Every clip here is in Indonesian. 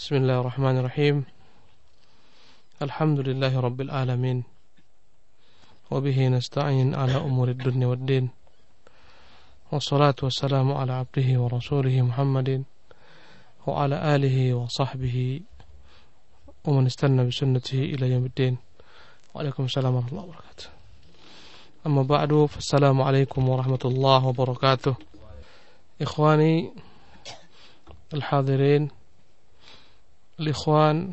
بسم الله الرحمن الرحيم. الحمد لله رب العالمين. وبه نستعين على أمور الدنيا والدين. والصلاة والسلام على عبده ورسوله محمد وعلى آله وصحبه ومن استنى بسنته إلى يوم الدين. وعليكم السلام ورحمة الله وبركاته. أما بعد فالسلام عليكم ورحمة الله وبركاته. إخواني الحاضرين Likhwan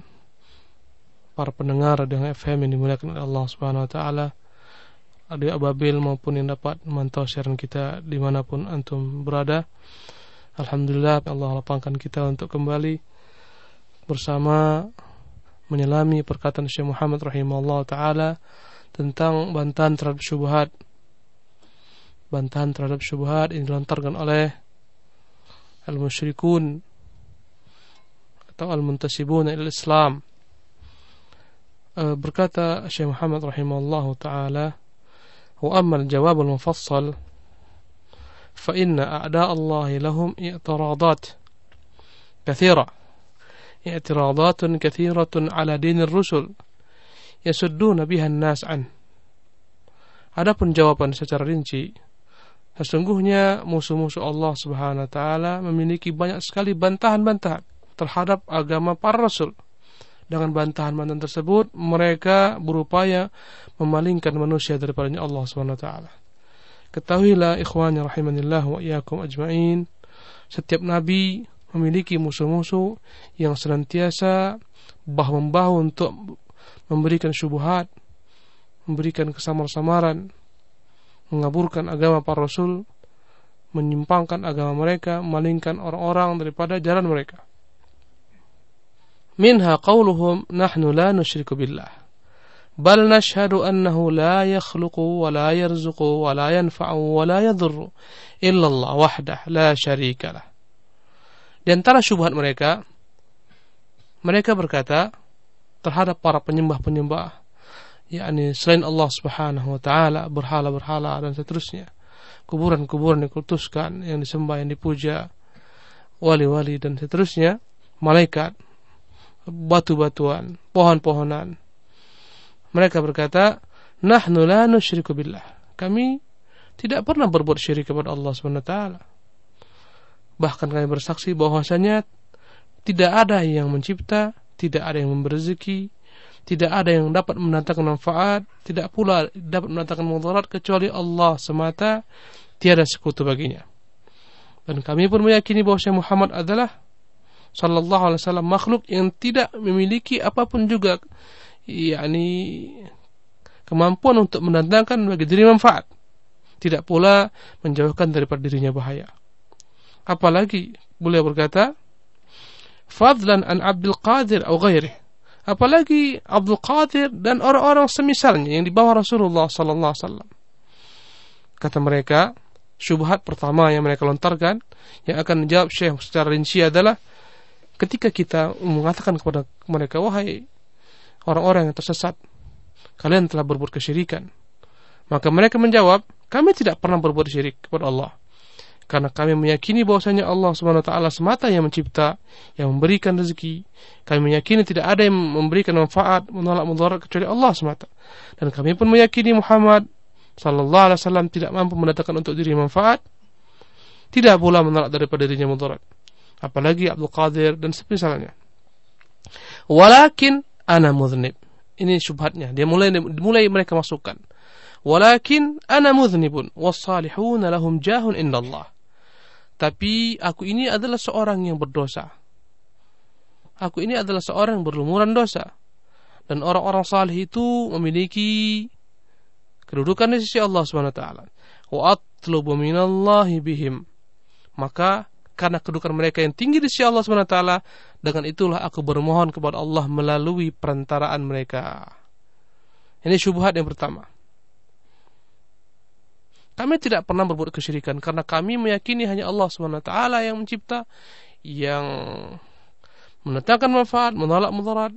para pendengar dengan FM yang dimuliakan oleh Allah Subhanahu wa taala di Ababil maupun yang dapat memantau siaran kita di mana pun antum berada. Alhamdulillah Allah lapangkan kita untuk kembali bersama menyelami perkataan Syekh Muhammad rahimahullah taala tentang bantahan terhadap syubhat. Bantahan terhadap syubhat yang dilontarkan oleh al-musyrikun atau al-muntasibun ila Islam berkata Syekh Muhammad rahimahullah taala wa amma al-jawab al-mufassal fa inna a'da Allah lahum i'tiradat kathira. I'tiradat kathiratun ala din ar-rusul yasudduna Adapun jawaban secara rinci sesungguhnya musuh-musuh Allah Subhanahu wa taala memiliki banyak sekali bantahan-bantahan terhadap agama para rasul. Dengan bantahan-bantahan tersebut, mereka berupaya memalingkan manusia daripada Allah SWT. Ketahuilah ikhwan rahimanillah wa iyyakum ajma'in, setiap nabi memiliki musuh-musuh yang senantiasa bahu-membahu untuk memberikan syubhat, memberikan kesamar-samaran, mengaburkan agama para rasul, menyimpangkan agama mereka, memalingkan orang-orang daripada jalan mereka minha qauluhum nahnu la nusyriku billah. Bal nashhadu annahu la yakhluqu wa la yarzuqu wa la yanfa'u wa la yadhurru illa Allah wahdah la syarikalah di antara syubhat mereka mereka berkata terhadap para penyembah-penyembah yakni selain Allah Subhanahu wa taala berhala-berhala dan seterusnya kuburan-kuburan yang dikutuskan yang disembah yang dipuja wali-wali dan seterusnya malaikat batu-batuan, pohon-pohonan. Mereka berkata, "Nahnu la nusyriku billah." Kami tidak pernah berbuat syirik kepada Allah Subhanahu wa taala. Bahkan kami bersaksi bahwasanya tidak ada yang mencipta, tidak ada yang memberi rezeki, tidak ada yang dapat mendatangkan manfaat, tidak pula dapat mendatangkan mudarat kecuali Allah semata, tiada sekutu baginya. Dan kami pun meyakini bahwa Muhammad adalah sallallahu alaihi wasallam makhluk yang tidak memiliki apa pun juga yakni kemampuan untuk mendatangkan bagi diri manfaat. Tidak pula menjauhkan daripada dirinya bahaya. Apalagi beliau berkata fadlan an Abdul Qadir atau ghairi apalagi Abdul Qadir dan orang-orang semisalnya yang di bawah Rasulullah sallallahu alaihi wasallam. Kata mereka syubhat pertama yang mereka lontarkan yang akan menjawab Syekh secara rinci adalah ketika kita mengatakan kepada mereka wahai orang-orang yang tersesat kalian telah berbuat kesyirikan. Maka mereka menjawab kami tidak pernah berbuat syirik kepada Allah karena kami meyakini bahwasanya Allah Subhanahu wa taala semata yang mencipta yang memberikan rezeki. Kami meyakini tidak ada yang memberikan manfaat menolak mudarat kecuali Allah semata. Dan kami pun meyakini Muhammad sallallahu alaihi wasallam tidak mampu mendatangkan untuk diri manfaat tidak pula menolak daripada dirinya mudarat apalagi Abdul Qadir dan semisalnya. Walakin ana mudhnib. Ini syubhatnya. Dia mulai mulai mereka masukkan. Walakin ana mudhnibun wassalihun lahum jahun indallah. Tapi aku ini adalah seorang yang berdosa. Aku ini adalah seorang yang berlumuran dosa. Dan orang-orang salih itu memiliki kedudukan di sisi Allah Subhanahu wa taala. Wa atlubu minallahi bihim. Maka karena kedudukan mereka yang tinggi di sisi Allah SWT dengan itulah aku bermohon kepada Allah melalui perantaraan mereka. Ini syubhat yang pertama. Kami tidak pernah berbuat kesyirikan karena kami meyakini hanya Allah SWT yang mencipta yang menetapkan manfaat menolak mudarat.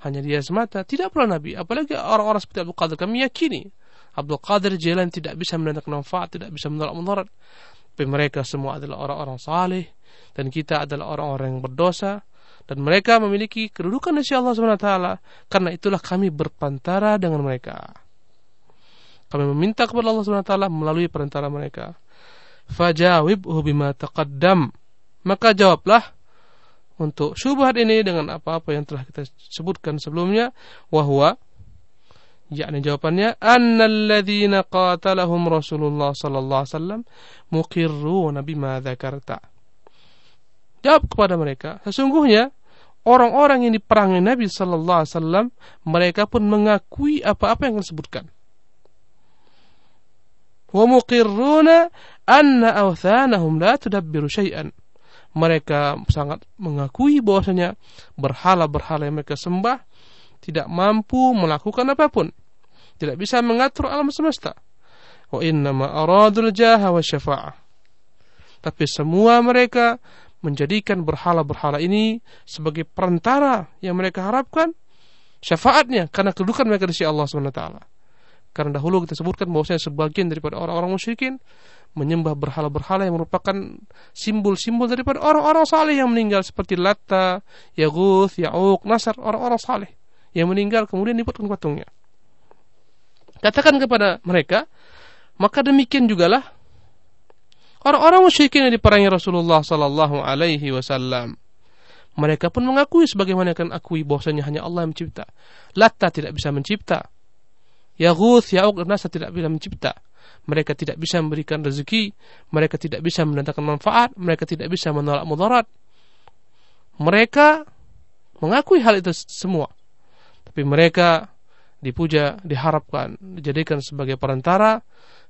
Hanya dia semata. Tidak pernah Nabi. Apalagi orang-orang seperti Abdul Qadir. Kami yakini Abdul Qadir Jalan tidak bisa mendatangkan manfaat tidak bisa menolak mudarat tapi mereka semua adalah orang-orang saleh dan kita adalah orang-orang yang berdosa dan mereka memiliki kedudukan di sisi Allah taala. Karena itulah kami berpantara dengan mereka. Kami meminta kepada Allah taala melalui perantara mereka. Fajawibhu bima taqaddam. Maka jawablah untuk syubhat ini dengan apa-apa yang telah kita sebutkan sebelumnya wahwa yakni jawabannya annalladzina qatalahum Rasulullah sallallahu alaihi wasallam muqirruna bima dzakarta. Jawab kepada mereka sesungguhnya orang-orang yang diperangi Nabi sallallahu alaihi wasallam mereka pun mengakui apa-apa yang disebutkan wa muqirruna anna awthanahum la tudabbiru syai'an. Mereka sangat mengakui bahwasanya berhala-berhala yang mereka sembah tidak mampu melakukan apa pun. Tidak bisa mengatur alam semesta. Wa innama aradul jaha wa syafa'ah. Tapi semua mereka menjadikan berhala-berhala ini sebagai perantara yang mereka harapkan syafaatnya karena kedudukan mereka di sisi Allah SWT. Karena dahulu kita sebutkan bahwasanya sebagian daripada orang-orang musyrikin menyembah berhala-berhala yang merupakan simbol-simbol daripada orang-orang saleh yang meninggal seperti Latta, Yaguth, Ya'uq, Nasar, orang-orang saleh yang meninggal kemudian dibuatkan patungnya. Katakan kepada mereka, maka demikian jugalah Orang-orang musyrikin yang diperangi Rasulullah sallallahu alaihi wasallam. Mereka pun mengakui sebagaimana akan akui bahwasanya hanya Allah yang mencipta. Latta tidak bisa mencipta. Yaghuth, Ya'uq dan Nasr tidak bisa mencipta. Mereka tidak bisa memberikan rezeki, mereka tidak bisa mendatangkan manfaat, mereka tidak bisa menolak mudarat. Mereka mengakui hal itu semua. Tapi mereka dipuja, diharapkan, dijadikan sebagai perantara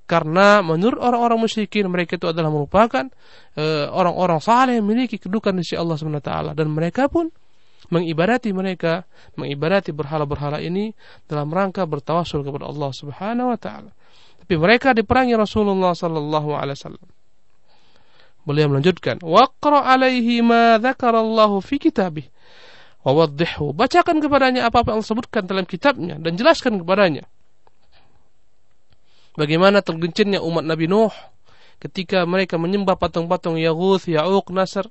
karena menurut orang-orang musyrikin mereka itu adalah merupakan eh, orang-orang uh, saleh yang memiliki kedudukan di sisi Allah Subhanahu taala. Dan mereka pun mengibadati mereka mengibadati berhala-berhala ini dalam rangka bertawasul kepada Allah Subhanahu wa taala. Tapi mereka diperangi Rasulullah sallallahu alaihi wasallam. Beliau melanjutkan waqra alaihi ma dzakarallahu fi kitabih wa bacakan kepadanya apa-apa yang disebutkan dalam kitabnya dan jelaskan kepadanya Bagaimana tergencitnya umat Nabi Nuh ketika mereka menyembah patung-patung Yaghuth, Ya'uq, Nasr.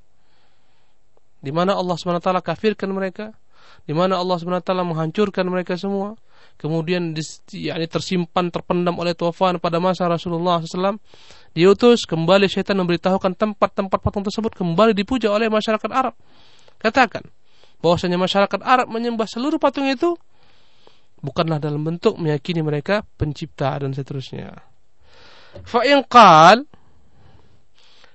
Di mana Allah SWT kafirkan mereka, di mana Allah SWT menghancurkan mereka semua. Kemudian yakni tersimpan terpendam oleh tuafan pada masa Rasulullah SAW. Diutus kembali syaitan memberitahukan tempat-tempat patung tersebut kembali dipuja oleh masyarakat Arab. Katakan bahwasanya masyarakat Arab menyembah seluruh patung itu bukanlah dalam bentuk meyakini mereka pencipta dan seterusnya. In qal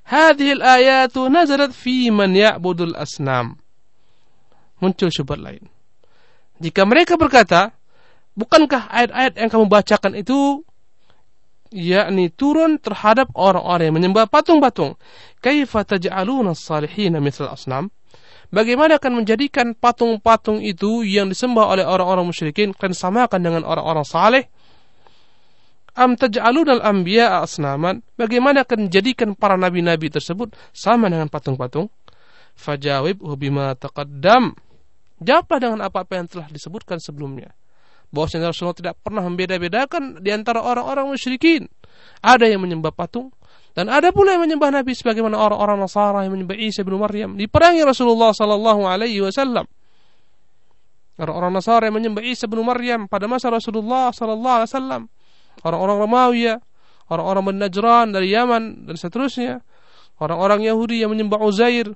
hadhihi al-ayat nazalat fi man ya'budu al-asnam. Muncul syubhat lain. Jika mereka berkata, bukankah ayat-ayat yang kamu bacakan itu yakni turun terhadap orang-orang yang menyembah patung-patung? Kaifa taj'aluna as-salihin mithla asnam? Bagaimana akan menjadikan patung-patung itu yang disembah oleh orang-orang musyrikin kalian samakan dengan orang-orang saleh? Am taj'alun al-anbiya asnaman? Bagaimana akan menjadikan para nabi-nabi tersebut sama dengan patung-patung? Fajawib bima taqaddam. Jawablah dengan apa-apa yang telah disebutkan sebelumnya. Bahwasanya Rasulullah tidak pernah membeda-bedakan di antara orang-orang musyrikin. Ada yang menyembah patung, dan ada pula yang menyembah Nabi sebagaimana orang-orang Nasara yang menyembah Isa bin Maryam. Diperangi Rasulullah sallallahu alaihi wasallam. Orang-orang Nasara yang menyembah Isa bin Maryam pada masa Rasulullah sallallahu alaihi wasallam. Orang-orang Romawi, orang-orang Najran dari Yaman dan seterusnya. Orang-orang Yahudi yang menyembah Uzair.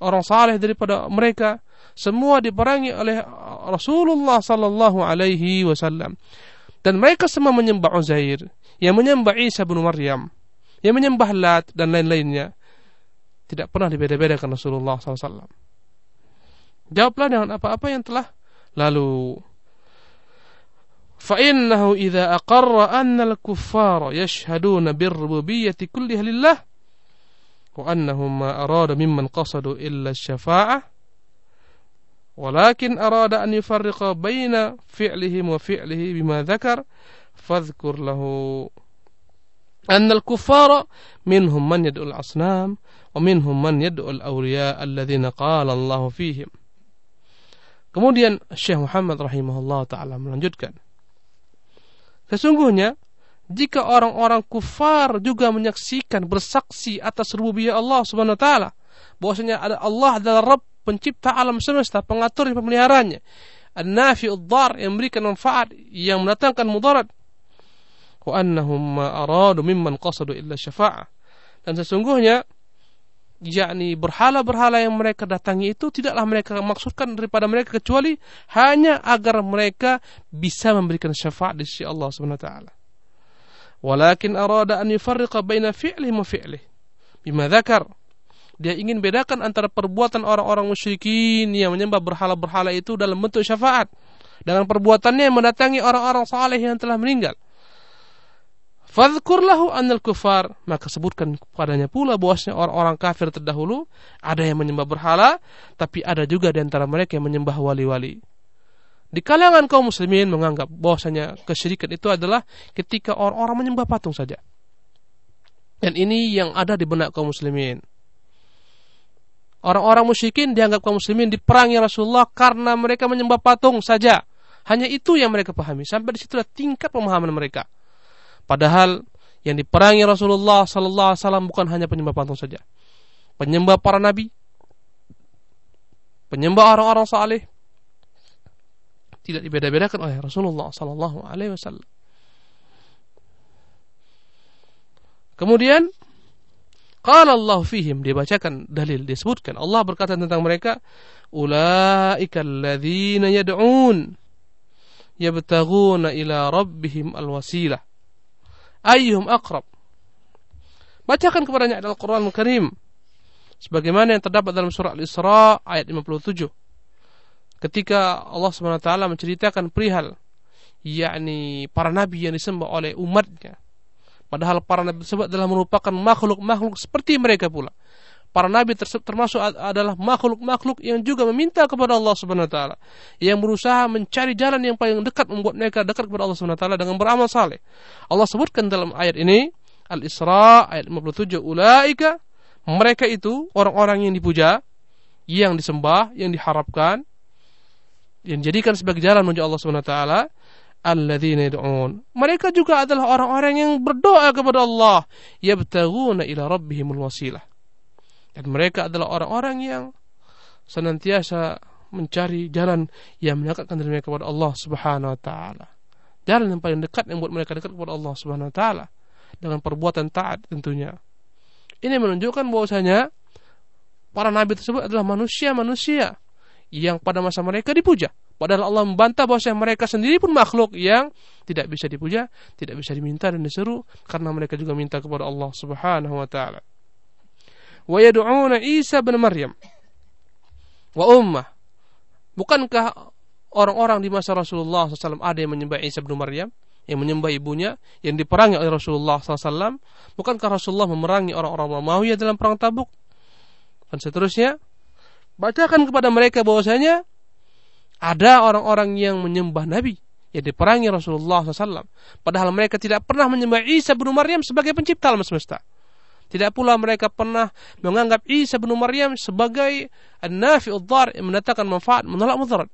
Orang saleh daripada mereka semua diperangi oleh Rasulullah sallallahu alaihi wasallam. Dan mereka semua menyembah Uzair, yang menyembah Isa bin Maryam yang menyembah Lat dan lain-lainnya tidak pernah dibeda-bedakan Rasulullah SAW. Jawablah dengan apa-apa yang telah lalu. فإنه إذا أقر أن الكفار يشهدون بالربوبية كلها لله وأنهم ما أراد ممن قصدوا إلا الشفاعة ولكن أراد أن يفرق بين فعلهم وفعله بما ذكر فاذكر له أن الكفار منهم من يدعو الأصنام ومنهم من يدعو الأولياء الذين قال الله فيهم Kemudian Syekh Muhammad rahimahullah taala melanjutkan Sesungguhnya jika orang-orang kufar juga menyaksikan bersaksi atas rububiyah Allah Subhanahu wa taala bahwasanya ada Allah adalah Rabb pencipta alam semesta, pengatur dan pemeliharanya. An-nafi'ud dar yang memberikan manfaat, yang mendatangkan mudarat. Wa annahum ma aradu illa syafa'ah. Dan sesungguhnya yakni berhala-berhala yang mereka datangi itu tidaklah mereka maksudkan daripada mereka kecuali hanya agar mereka bisa memberikan syafaat di sisi Allah Subhanahu wa taala. Walakin arada an yufarriqa baina fi'lihi wa fi'lihi bima dzakar dia ingin bedakan antara perbuatan orang-orang musyrikin yang menyembah berhala-berhala itu dalam bentuk syafaat dengan perbuatannya yang mendatangi orang-orang saleh yang telah meninggal. Fadhkur lahu annal kufar maka sebutkan kepadanya pula bahwasanya orang-orang kafir terdahulu ada yang menyembah berhala tapi ada juga di antara mereka yang menyembah wali-wali. Di kalangan kaum muslimin menganggap bahwasanya kesyirikan itu adalah ketika orang-orang menyembah patung saja. Dan ini yang ada di benak kaum muslimin. Orang-orang musyrikin dianggap kaum muslimin diperangi Rasulullah karena mereka menyembah patung saja. Hanya itu yang mereka pahami. Sampai di situlah tingkat pemahaman mereka. Padahal yang diperangi Rasulullah sallallahu alaihi wasallam bukan hanya penyembah patung saja. Penyembah para nabi, penyembah orang-orang saleh tidak dibeda-bedakan oleh Rasulullah sallallahu alaihi wasallam. Kemudian Qala Allah fihim dibacakan dalil disebutkan Allah berkata tentang mereka ulaika alladzina yad'un yabtaghuna ila rabbihim alwasilah ayyuhum aqrab. Bacakan kepadanya adalah Quran Karim. Sebagaimana yang terdapat dalam surah Al-Isra ayat 57 ketika Allah SWT menceritakan perihal yakni para nabi yang disembah oleh umatnya. Padahal para nabi tersebut adalah merupakan makhluk-makhluk seperti mereka pula. Para nabi termasuk adalah makhluk-makhluk yang juga meminta kepada Allah Subhanahu wa taala, yang berusaha mencari jalan yang paling dekat membuat mereka dekat kepada Allah Subhanahu wa taala dengan beramal saleh. Allah sebutkan dalam ayat ini Al-Isra ayat 57 ulaika mereka itu orang-orang yang dipuja, yang disembah, yang diharapkan, yang dijadikan sebagai jalan menuju Allah Subhanahu wa taala alladzina yad'un. Mereka juga adalah orang-orang yang berdoa kepada Allah, yabtaghuna ila rabbihimul wasilah. Dan mereka adalah orang-orang yang senantiasa mencari jalan yang mendekatkan diri mereka kepada Allah Subhanahu wa taala. Jalan yang paling dekat yang membuat mereka dekat kepada Allah Subhanahu wa taala dengan perbuatan taat tentunya. Ini menunjukkan bahwasanya para nabi tersebut adalah manusia-manusia yang pada masa mereka dipuja Padahal Allah membantah bahwa mereka sendiri pun makhluk yang tidak bisa dipuja, tidak bisa diminta dan diseru karena mereka juga minta kepada Allah Subhanahu wa taala. Wa yad'una Isa bin Maryam wa ummah. Bukankah orang-orang di masa Rasulullah SAW ada yang menyembah Isa bin Maryam, yang menyembah ibunya, yang diperangi oleh Rasulullah SAW? Bukankah Rasulullah memerangi orang-orang Romawi dalam perang Tabuk? Dan seterusnya, bacakan kepada mereka bahwasanya ada orang-orang yang menyembah Nabi yang diperangi Rasulullah SAW. Padahal mereka tidak pernah menyembah Isa bin Maryam sebagai pencipta alam semesta. Tidak pula mereka pernah menganggap Isa bin Maryam sebagai an-nafi udhar yang mendatangkan manfaat, menolak mudarat.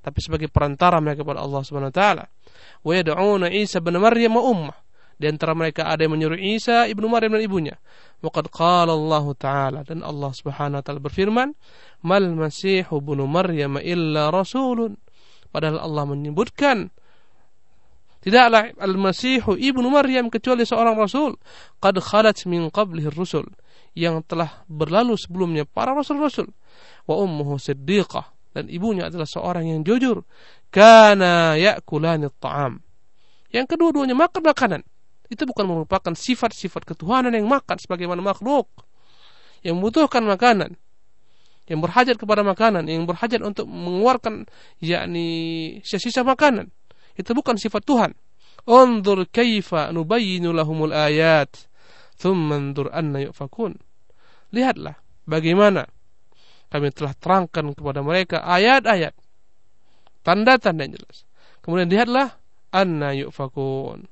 Tapi sebagai perantara mereka kepada Allah Subhanahu wa taala. Wa yad'una Isa bin Maryam wa ummah. Di antara mereka ada yang menyuruh Isa ibnu Maryam dan ibunya. Waqad qala Allah Ta'ala dan Allah Subhanahu wa taala berfirman, "Mal Masihu ibnu Maryam illa rasulun." Padahal Allah menyebutkan Tidaklah Al-Masihu ibnu Maryam kecuali seorang rasul. Qad khalat min qablihi rusul yang telah berlalu sebelumnya para rasul-rasul. Wa ummuhu siddiqah dan ibunya adalah seorang yang jujur. Kana ya'kulani ta'am. Yang kedua-duanya makan makanan itu bukan merupakan sifat-sifat ketuhanan yang makan sebagaimana makhluk yang membutuhkan makanan yang berhajat kepada makanan yang berhajat untuk mengeluarkan yakni sisa-sisa makanan itu bukan sifat Tuhan. Unzur kaifa nubayyinu lahumul ayat thumma anzur anna yufakun. Lihatlah bagaimana kami telah terangkan kepada mereka ayat-ayat tanda-tanda yang jelas. Kemudian lihatlah anna yufakun.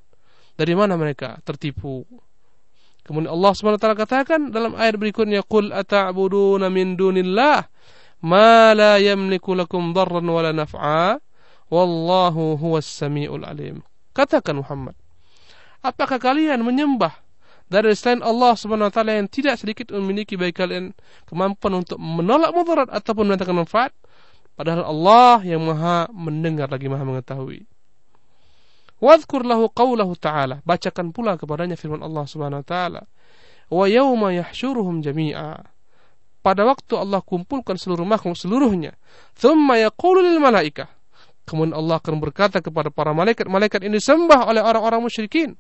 Dari mana mereka tertipu? Kemudian Allah SWT katakan dalam ayat berikutnya, "Qul ata'buduna min dunillah ma la yamliku lakum dharran wala naf'a, wallahu huwas samiul alim." Katakan Muhammad, apakah kalian menyembah dari selain Allah Subhanahu wa taala yang tidak sedikit memiliki bagi kalian kemampuan untuk menolak mudarat ataupun mendatangkan manfaat? Padahal Allah yang Maha mendengar lagi Maha mengetahui. Wadhkur lahu qawlahu ta'ala. Bacakan pula kepadanya firman Allah Subhanahu wa taala. Wa yauma yahsyuruhum jami'a. Pada waktu Allah kumpulkan seluruh makhluk seluruhnya thumma yaqulu lil malaikah kemudian Allah akan berkata kepada para malaikat-malaikat ini sembah oleh orang-orang musyrikin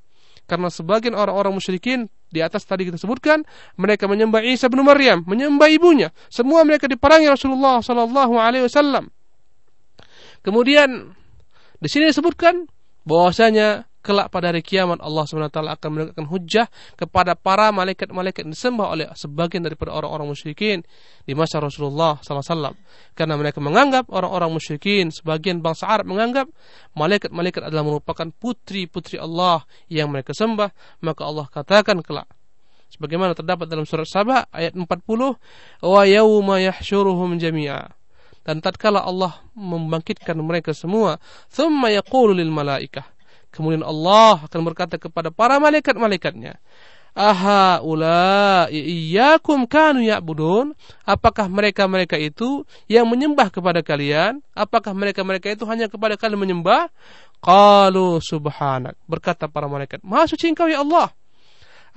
karena sebagian orang-orang musyrikin di atas tadi kita sebutkan mereka menyembah Isa bin Maryam, menyembah ibunya. Semua mereka diperangi Rasulullah sallallahu alaihi wasallam. Kemudian di sini disebutkan bahwasanya kelak pada hari kiamat Allah SWT akan menegakkan hujah kepada para malaikat-malaikat yang disembah oleh sebagian daripada orang-orang musyrikin di masa Rasulullah SAW. Karena mereka menganggap orang-orang musyrikin, sebagian bangsa Arab menganggap malaikat-malaikat adalah merupakan putri-putri Allah yang mereka sembah, maka Allah katakan kelak sebagaimana terdapat dalam surat Sabah ayat 40 wa yauma yahsyuruhum jami'a. Dan tatkala Allah membangkitkan mereka semua thumma yaqulu lil malaikah Kemudian Allah akan berkata kepada para malaikat-malaikatnya, Aha ula iyyakum kanu ya'budun? Apakah mereka-mereka itu yang menyembah kepada kalian? Apakah mereka-mereka itu hanya kepada kalian menyembah? Qalu subhanak. Berkata para malaikat, Maha suci engkau ya Allah.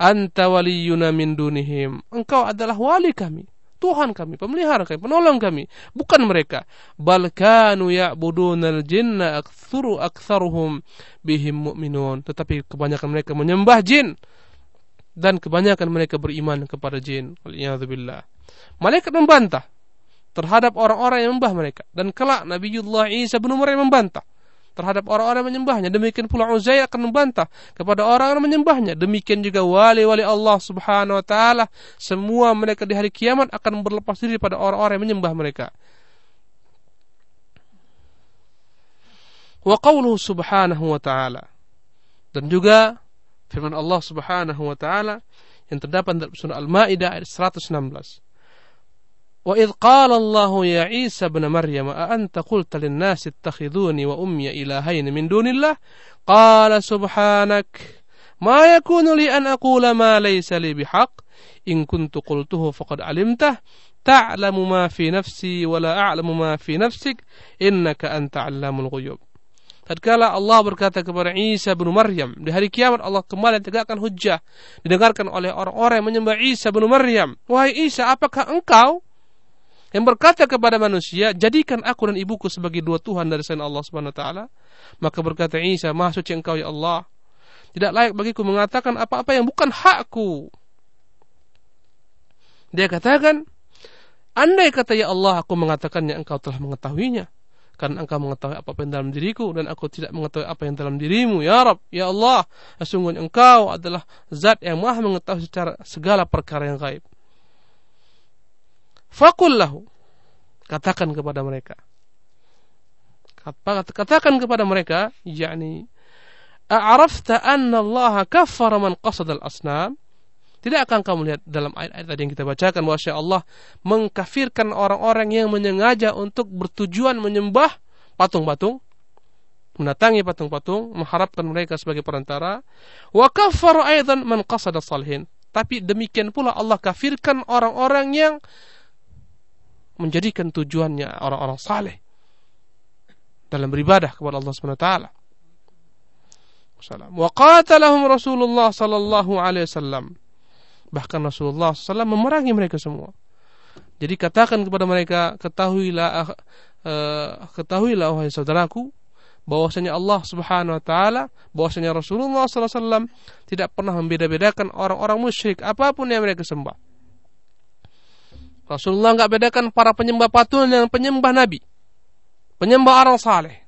Anta waliyuna min dunihim. Engkau adalah wali kami. Tuhan kami, pemelihara kami, penolong kami, bukan mereka. Bal kanu ya'budunal jinna aktsuru aktsaruhum bihim mu'minun. Tetapi kebanyakan mereka menyembah jin dan kebanyakan mereka beriman kepada jin. Waliyadzubillah. Malaikat membantah terhadap orang-orang yang menyembah mereka dan kelak Nabiullah Isa bin Maryam membantah terhadap orang-orang menyembahnya. Demikian pula Uzair akan membantah kepada orang-orang menyembahnya. Demikian juga wali-wali Allah Subhanahu wa taala, semua mereka di hari kiamat akan berlepas diri pada orang-orang yang menyembah mereka. Wa qawluhu subhanahu wa ta'ala. Dan juga firman Allah Subhanahu wa taala yang terdapat dalam surah Al-Maidah ayat 116. Wa idh qala Allahu ya Isa ibn Maryam a anta qulta lin-nasi ittakhiduni wa ummi ilahayn min dunillah? Qala subhanak ma yakunu li an aqula ma laysa li bihaq in kuntu qultuhu faqad alimtah ta'lamu ma fi nafsi wa la a'lamu ma fi nafsik innaka anta 'allamul ghuyub. Tatkala Allah berkata kepada Isa bin Maryam di hari kiamat Allah kembali tegakkan hujah didengarkan oleh orang-orang yang menyembah Isa bin Maryam wahai Isa apakah engkau yang berkata kepada manusia, jadikan aku dan ibuku sebagai dua Tuhan dari selain Allah Subhanahu wa taala. Maka berkata Isa, Maha suci Engkau ya Allah. Tidak layak bagiku mengatakan apa-apa yang bukan hakku. Dia katakan, andai kata ya Allah aku mengatakannya engkau telah mengetahuinya. Karena engkau mengetahui apa yang dalam diriku dan aku tidak mengetahui apa yang dalam dirimu. Ya Rab, ya Allah, sesungguhnya engkau adalah zat yang maha mengetahui secara segala perkara yang gaib. Fakul lahu. Katakan kepada mereka. Katakan kepada mereka, yakni A'rafta anna Allah kaffara man qasad al-asnam? Tidak akan kamu lihat dalam ayat-ayat tadi yang kita bacakan bahwa Allah mengkafirkan orang-orang yang menyengaja untuk bertujuan menyembah patung-patung, mendatangi patung-patung, mengharapkan mereka sebagai perantara. Wa kaffara aidan man qasada salihin. Tapi demikian pula Allah kafirkan orang-orang yang menjadikan tujuannya orang-orang saleh dalam beribadah kepada Allah Subhanahu wa taala. Wa qatalahum Rasulullah sallallahu alaihi wasallam. Bahkan Rasulullah SAW memerangi mereka semua. Jadi katakan kepada mereka, ketahuilah uh, ketahuilah wahai saudaraku bahwasanya Allah Subhanahu wa taala, bahwasanya Rasulullah SAW tidak pernah membeda-bedakan orang-orang musyrik apa pun yang mereka sembah. Rasulullah nggak bedakan para penyembah patung dengan penyembah nabi, penyembah orang saleh,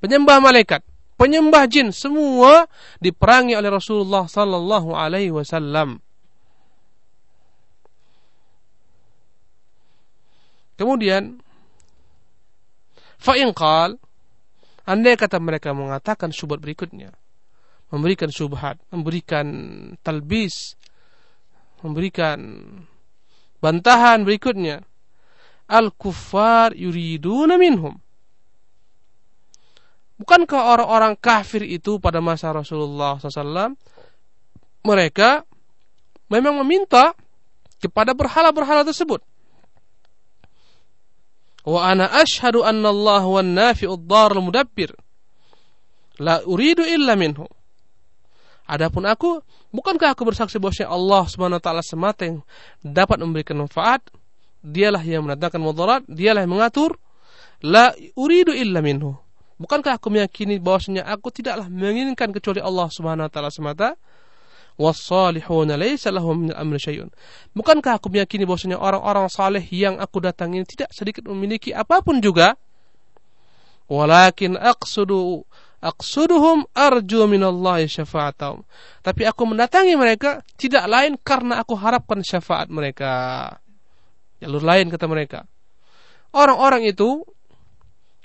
penyembah malaikat, penyembah jin, semua diperangi oleh Rasulullah sallallahu alaihi wasallam. Kemudian fa'in qal andai kata mereka mengatakan syubhat berikutnya memberikan syubhat memberikan talbis memberikan Bantahan berikutnya. Al-kuffar yuriduna minhum. Bukankah orang-orang kafir itu pada masa Rasulullah SAW mereka memang meminta kepada berhala-berhala tersebut. Wa ana ashhadu anna Allah wa nafi'ud darul mudabbir. La uridu illa minhu. Adapun aku, bukankah aku bersaksi bahwa Allah Subhanahu wa taala semata yang dapat memberikan manfaat? Dialah yang mendatangkan mudarat, dialah yang mengatur. La uridu illa minhu. Bukankah aku meyakini bahwasanya aku tidaklah menginginkan kecuali Allah Subhanahu wa taala semata? Wassalihuna laysa lahum min amri syai'un. Bukankah aku meyakini bahwasanya orang-orang saleh yang aku datangi tidak sedikit memiliki apa pun juga? Walakin aqsudu Aqsuduhum arju minallahi syafa'atahum. Tapi aku mendatangi mereka tidak lain karena aku harapkan syafaat mereka. Jalur lain kata mereka. Orang-orang itu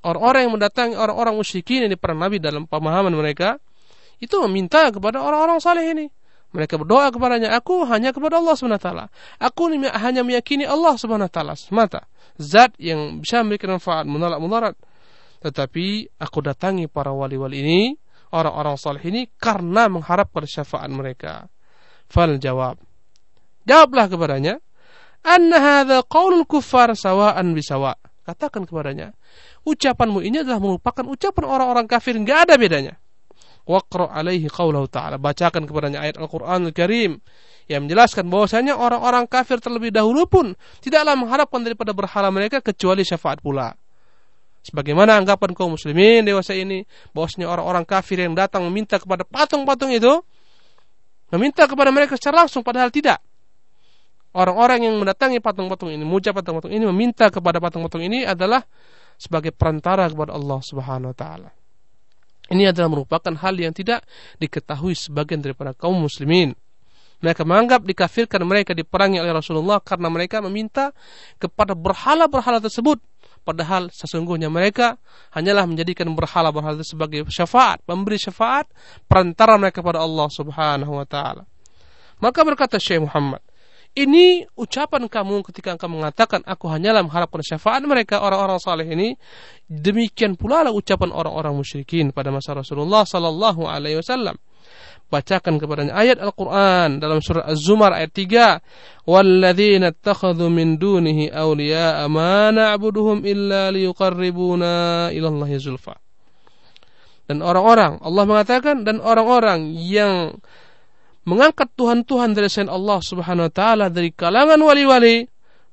orang-orang yang mendatangi orang-orang musyrikin ini para nabi dalam pemahaman mereka itu meminta kepada orang-orang saleh ini. Mereka berdoa kepadanya, aku hanya kepada Allah SWT. Aku hanya meyakini Allah SWT semata. Zat yang bisa memberikan manfaat, menolak mudarat. Tetapi aku datangi para wali-wali ini, orang-orang saleh ini karena mengharapkan syafaat mereka. Fal jawab. Jawablah kepadanya, "Anna hadza qaulul kuffar sawa'an bisawa." Katakan kepadanya, ucapanmu ini adalah merupakan ucapan orang-orang kafir, enggak ada bedanya. Waqra alaihi qaulahu ta'ala. Bacakan kepadanya ayat Al-Qur'anul Karim yang menjelaskan bahwasanya orang-orang kafir terlebih dahulu pun tidaklah mengharapkan daripada berhala mereka kecuali syafaat pula. Sebagaimana anggapan kaum muslimin dewasa ini, bahwasanya orang-orang kafir yang datang meminta kepada patung-patung itu, meminta kepada mereka secara langsung, padahal tidak. Orang-orang yang mendatangi patung-patung ini, muja patung-patung ini, meminta kepada patung-patung ini adalah sebagai perantara kepada Allah Subhanahu wa taala. Ini adalah merupakan hal yang tidak diketahui sebagian daripada kaum muslimin. Mereka menganggap dikafirkan mereka diperangi oleh Rasulullah karena mereka meminta kepada berhala-berhala tersebut Padahal sesungguhnya mereka hanyalah menjadikan berhala-berhala sebagai syafaat, pemberi syafaat, perantara mereka kepada Allah Subhanahu wa taala. Maka berkata Syekh Muhammad, ini ucapan kamu ketika engkau mengatakan aku hanyalah mengharapkan syafaat mereka orang-orang saleh ini demikian pula lah ucapan orang-orang musyrikin pada masa Rasulullah sallallahu alaihi wasallam bacakan kepadanya ayat Al-Quran dalam surah Az-Zumar ayat 3 walladzina ittakhadhu min dunihi awliya'a ma na'buduhum illa liyuqarribuna ila Allah zulfa. Dan orang-orang Allah mengatakan dan orang-orang yang mengangkat Tuhan-Tuhan dari selain Allah Subhanahu wa taala dari kalangan wali-wali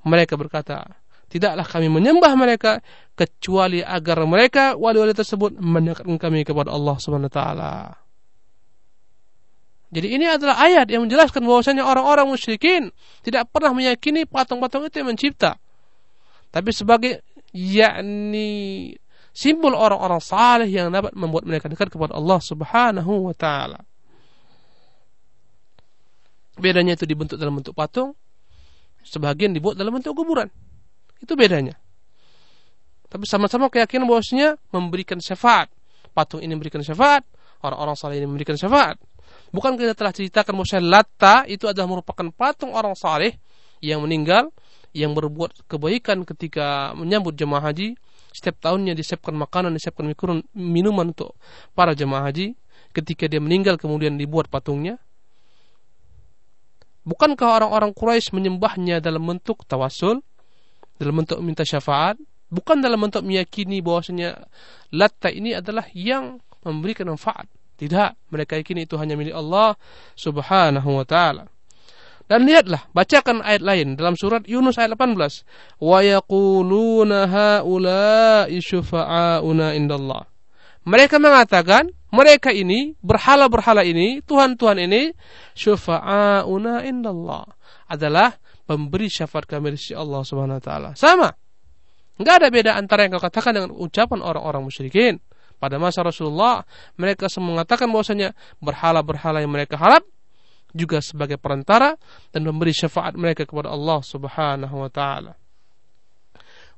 mereka berkata tidaklah kami menyembah mereka kecuali agar mereka wali-wali tersebut mendekatkan kami kepada Allah Subhanahu wa taala jadi ini adalah ayat yang menjelaskan bahwasanya orang-orang musyrikin tidak pernah meyakini patung-patung itu yang mencipta. Tapi sebagai yakni simbol orang-orang saleh yang dapat membuat mereka dekat kepada Allah Subhanahu wa taala. Bedanya itu dibentuk dalam bentuk patung, sebagian dibuat dalam bentuk kuburan. Itu bedanya. Tapi sama-sama keyakinan bahwasanya memberikan syafaat. Patung ini memberikan syafaat, orang-orang saleh ini memberikan syafaat. Bukan kita telah ceritakan bahwa Latta itu adalah merupakan patung orang saleh yang meninggal yang berbuat kebaikan ketika menyambut jemaah haji. Setiap tahunnya disiapkan makanan, disiapkan minuman untuk para jemaah haji. Ketika dia meninggal kemudian dibuat patungnya. Bukankah orang-orang Quraisy menyembahnya dalam bentuk tawasul, dalam bentuk minta syafaat, bukan dalam bentuk meyakini bahwasanya Latta ini adalah yang memberikan manfaat. Tidak, mereka yakini itu hanya milik Allah Subhanahu wa taala. Dan lihatlah, bacakan ayat lain dalam surat Yunus ayat 18. Wa yaquluna haula'i syufa'auna indallah. Mereka mengatakan, mereka ini, berhala-berhala ini, Tuhan-Tuhan ini, syufa'auna indallah. Adalah pemberi syafaat kami di sisi Allah Subhanahu wa taala. Sama. Enggak ada beda antara yang kau katakan dengan ucapan orang-orang musyrikin. Pada masa Rasulullah, mereka semua mengatakan bahwasanya berhala-berhala yang mereka harap juga sebagai perantara dan memberi syafaat mereka kepada Allah Subhanahu wa taala.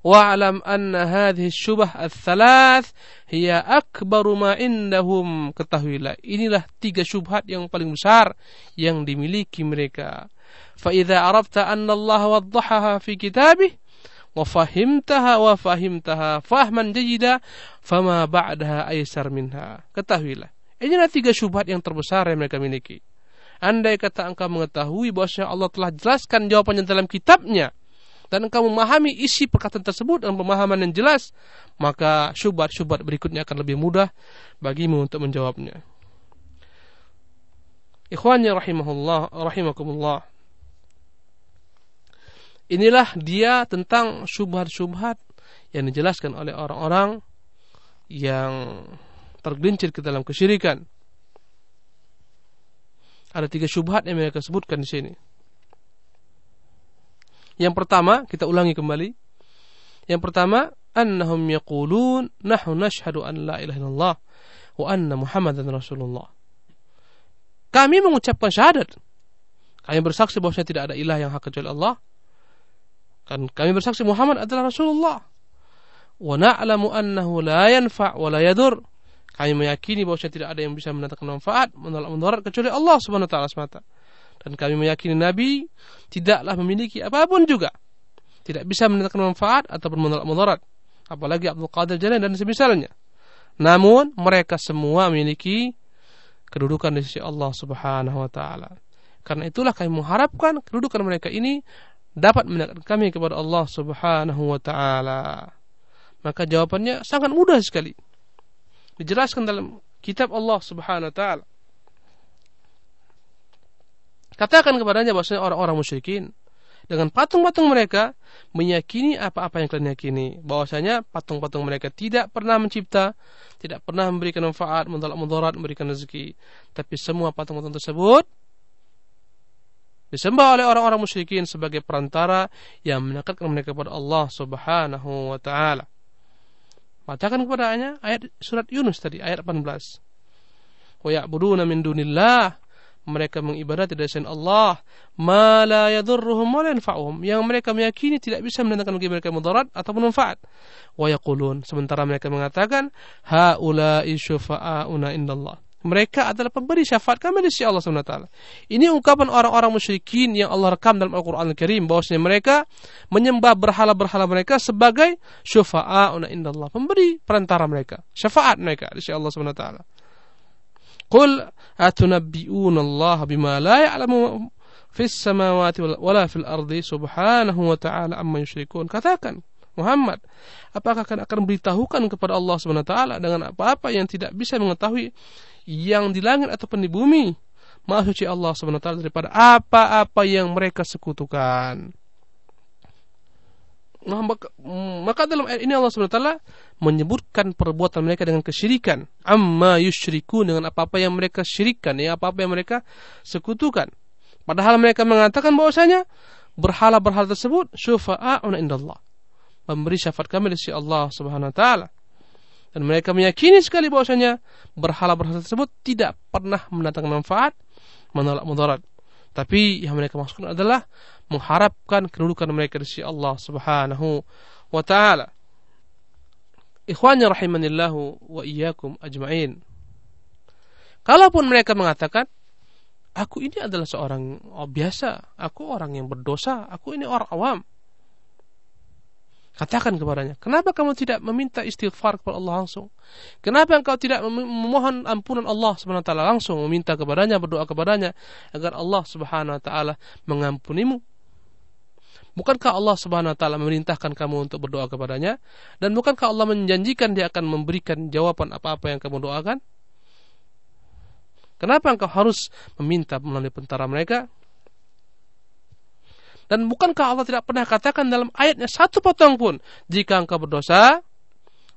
Wa'lam anna hadhihi syubah ats-thalath hiya akbaru indahum. Ketahuilah, inilah tiga syubhat yang paling besar yang dimiliki mereka. Idza arafta anna Allah waddahaha fi wafahimtaha wafahimtaha fahman jayida fama ba'daha aisar minha. Ketahuilah. Inilah tiga syubhat yang terbesar yang mereka miliki. Andai kata engkau mengetahui bahwa Allah telah jelaskan jawabannya dalam kitabnya, dan engkau memahami isi perkataan tersebut dengan pemahaman yang jelas, maka syubhat-syubhat berikutnya akan lebih mudah bagimu untuk menjawabnya. Ikhwannya rahimahullah, rahimakumullah. Inilah dia tentang syubhat-syubhat yang dijelaskan oleh orang-orang yang tergelincir ke dalam kesyirikan. Ada tiga syubhat yang mereka sebutkan di sini. Yang pertama, kita ulangi kembali. Yang pertama, annahum yaqulun nahnu nashhadu an la ilaha illallah wa anna Muhammadan Rasulullah. Kami mengucapkan syahadat. Kami bersaksi bahwa tidak ada ilah yang hak kecuali Allah. Kan kami bersaksi Muhammad adalah Rasulullah. Wa na'lamu annahu la yanfa' wa la yadur. Kami meyakini bahwa tidak ada yang bisa mendatangkan manfaat, menolak mudarat kecuali Allah Subhanahu wa taala semata. Dan kami meyakini Nabi tidaklah memiliki apa pun juga. Tidak bisa mendatangkan manfaat ataupun menolak mudarat. Apalagi Abdul Qadir Jalani dan semisalnya. Namun mereka semua memiliki kedudukan di sisi Allah Subhanahu wa taala. Karena itulah kami mengharapkan kedudukan mereka ini dapat mendekatkan kami kepada Allah Subhanahu wa taala. Maka jawabannya sangat mudah sekali. Dijelaskan dalam kitab Allah Subhanahu wa taala. Katakan kepadanya bahwasanya orang-orang musyrikin dengan patung-patung mereka meyakini apa-apa yang kalian yakini bahwasanya patung-patung mereka tidak pernah mencipta tidak pernah memberikan manfaat mentolak mudarat memberikan rezeki tapi semua patung-patung tersebut disembah oleh orang-orang musyrikin sebagai perantara yang mendekatkan mereka kepada Allah Subhanahu wa taala. Bacakan kepadanya ayat surat Yunus tadi ayat 18 wa ya'buduna min dunillah. Mereka mengibadati dari selain Allah. Ma la yadurruhum wa la yang mereka meyakini tidak bisa mendatangkan bagi mereka mudarat ataupun manfaat. Wa yaqulun. Sementara mereka mengatakan haula'i syufa'auna indallah mereka adalah pemberi syafaat kami di sisi Allah SWT. Ini ungkapan orang-orang musyrikin yang Allah rekam dalam Al-Quran Al-Karim. Bahwasanya mereka menyembah berhala-berhala mereka sebagai syufa'auna indallah. Pemberi perantara mereka. Syafaat mereka di sisi Allah SWT. Qul atunabbi'una Allah bima la ya'lamu fis samawati wala fil ardi subhanahu wa ta'ala amma yusyrikun. Katakan Muhammad, apakah akan akan beritahukan kepada Allah Subhanahu wa taala dengan apa-apa yang tidak bisa mengetahui yang di langit ataupun di bumi? Maha suci Allah Subhanahu wa taala daripada apa-apa yang mereka sekutukan. Nah, maka, dalam ayat ini Allah SWT menyebutkan perbuatan mereka dengan kesyirikan. Amma yusyriku dengan apa-apa yang mereka syirikan, ya apa-apa yang mereka sekutukan. Padahal mereka mengatakan bahwasanya berhala-berhala tersebut syufa'a'una indallah. Memberi syafaat kami di sisi Allah Subhanahu wa taala. Dan mereka meyakini sekali bahwasanya berhala-berhala tersebut tidak pernah mendatangkan manfaat, menolak mudarat. Tapi yang mereka maksudkan adalah mengharapkan kedudukan mereka di sisi Allah Subhanahu wa taala. Ikhwanya rahimanillahu wa iyyakum ajmain. Kalaupun mereka mengatakan aku ini adalah seorang biasa, aku orang yang berdosa, aku ini orang awam. Katakan kepadanya, kenapa kamu tidak meminta istighfar kepada Allah langsung? Kenapa engkau tidak memohon ampunan Allah taala langsung, meminta kepadanya, berdoa kepadanya agar Allah Subhanahu wa taala mengampunimu? Bukankah Allah Subhanahu wa taala memerintahkan kamu untuk berdoa kepadanya? Dan bukankah Allah menjanjikan dia akan memberikan jawaban apa-apa yang kamu doakan? Kenapa engkau harus meminta melalui tentara mereka? Dan bukankah Allah tidak pernah katakan dalam ayatnya satu potong pun, jika engkau berdosa,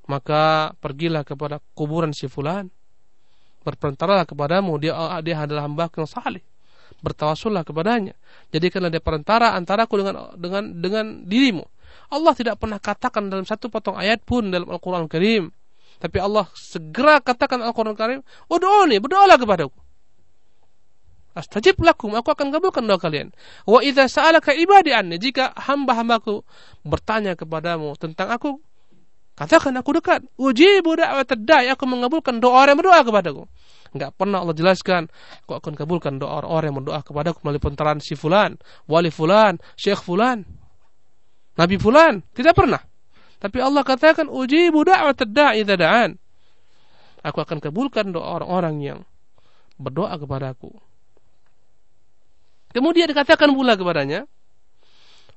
maka pergilah kepada kuburan si fulan. Berperantaralah kepadamu, dia dia adalah hamba yang saleh bertawasullah kepadanya. Jadikanlah dia perantara antaraku dengan dengan dengan dirimu. Allah tidak pernah katakan dalam satu potong ayat pun dalam Al-Quran Al Karim. Tapi Allah segera katakan Al-Quran Al Karim, Udu'uni, berdoalah kepadaku. Astajib lakum, aku akan kabulkan doa kalian. Wa idza sa'alaka ibadi anni, jika hamba-hambaku bertanya kepadamu tentang aku, katakan aku dekat. Ujibu da'wat da'i, aku mengabulkan doa orang yang berdoa kepadaku. Enggak pernah Allah jelaskan, aku akan kabulkan doa orang-orang yang berdoa kepadaku melalui penteran si fulan, wali fulan, syekh fulan, nabi fulan. Tidak pernah. Tapi Allah katakan, ujibu da'wat da'i da'an. Aku akan kabulkan doa orang-orang yang berdoa kepadaku. Kemudian dikatakan pula kepadanya,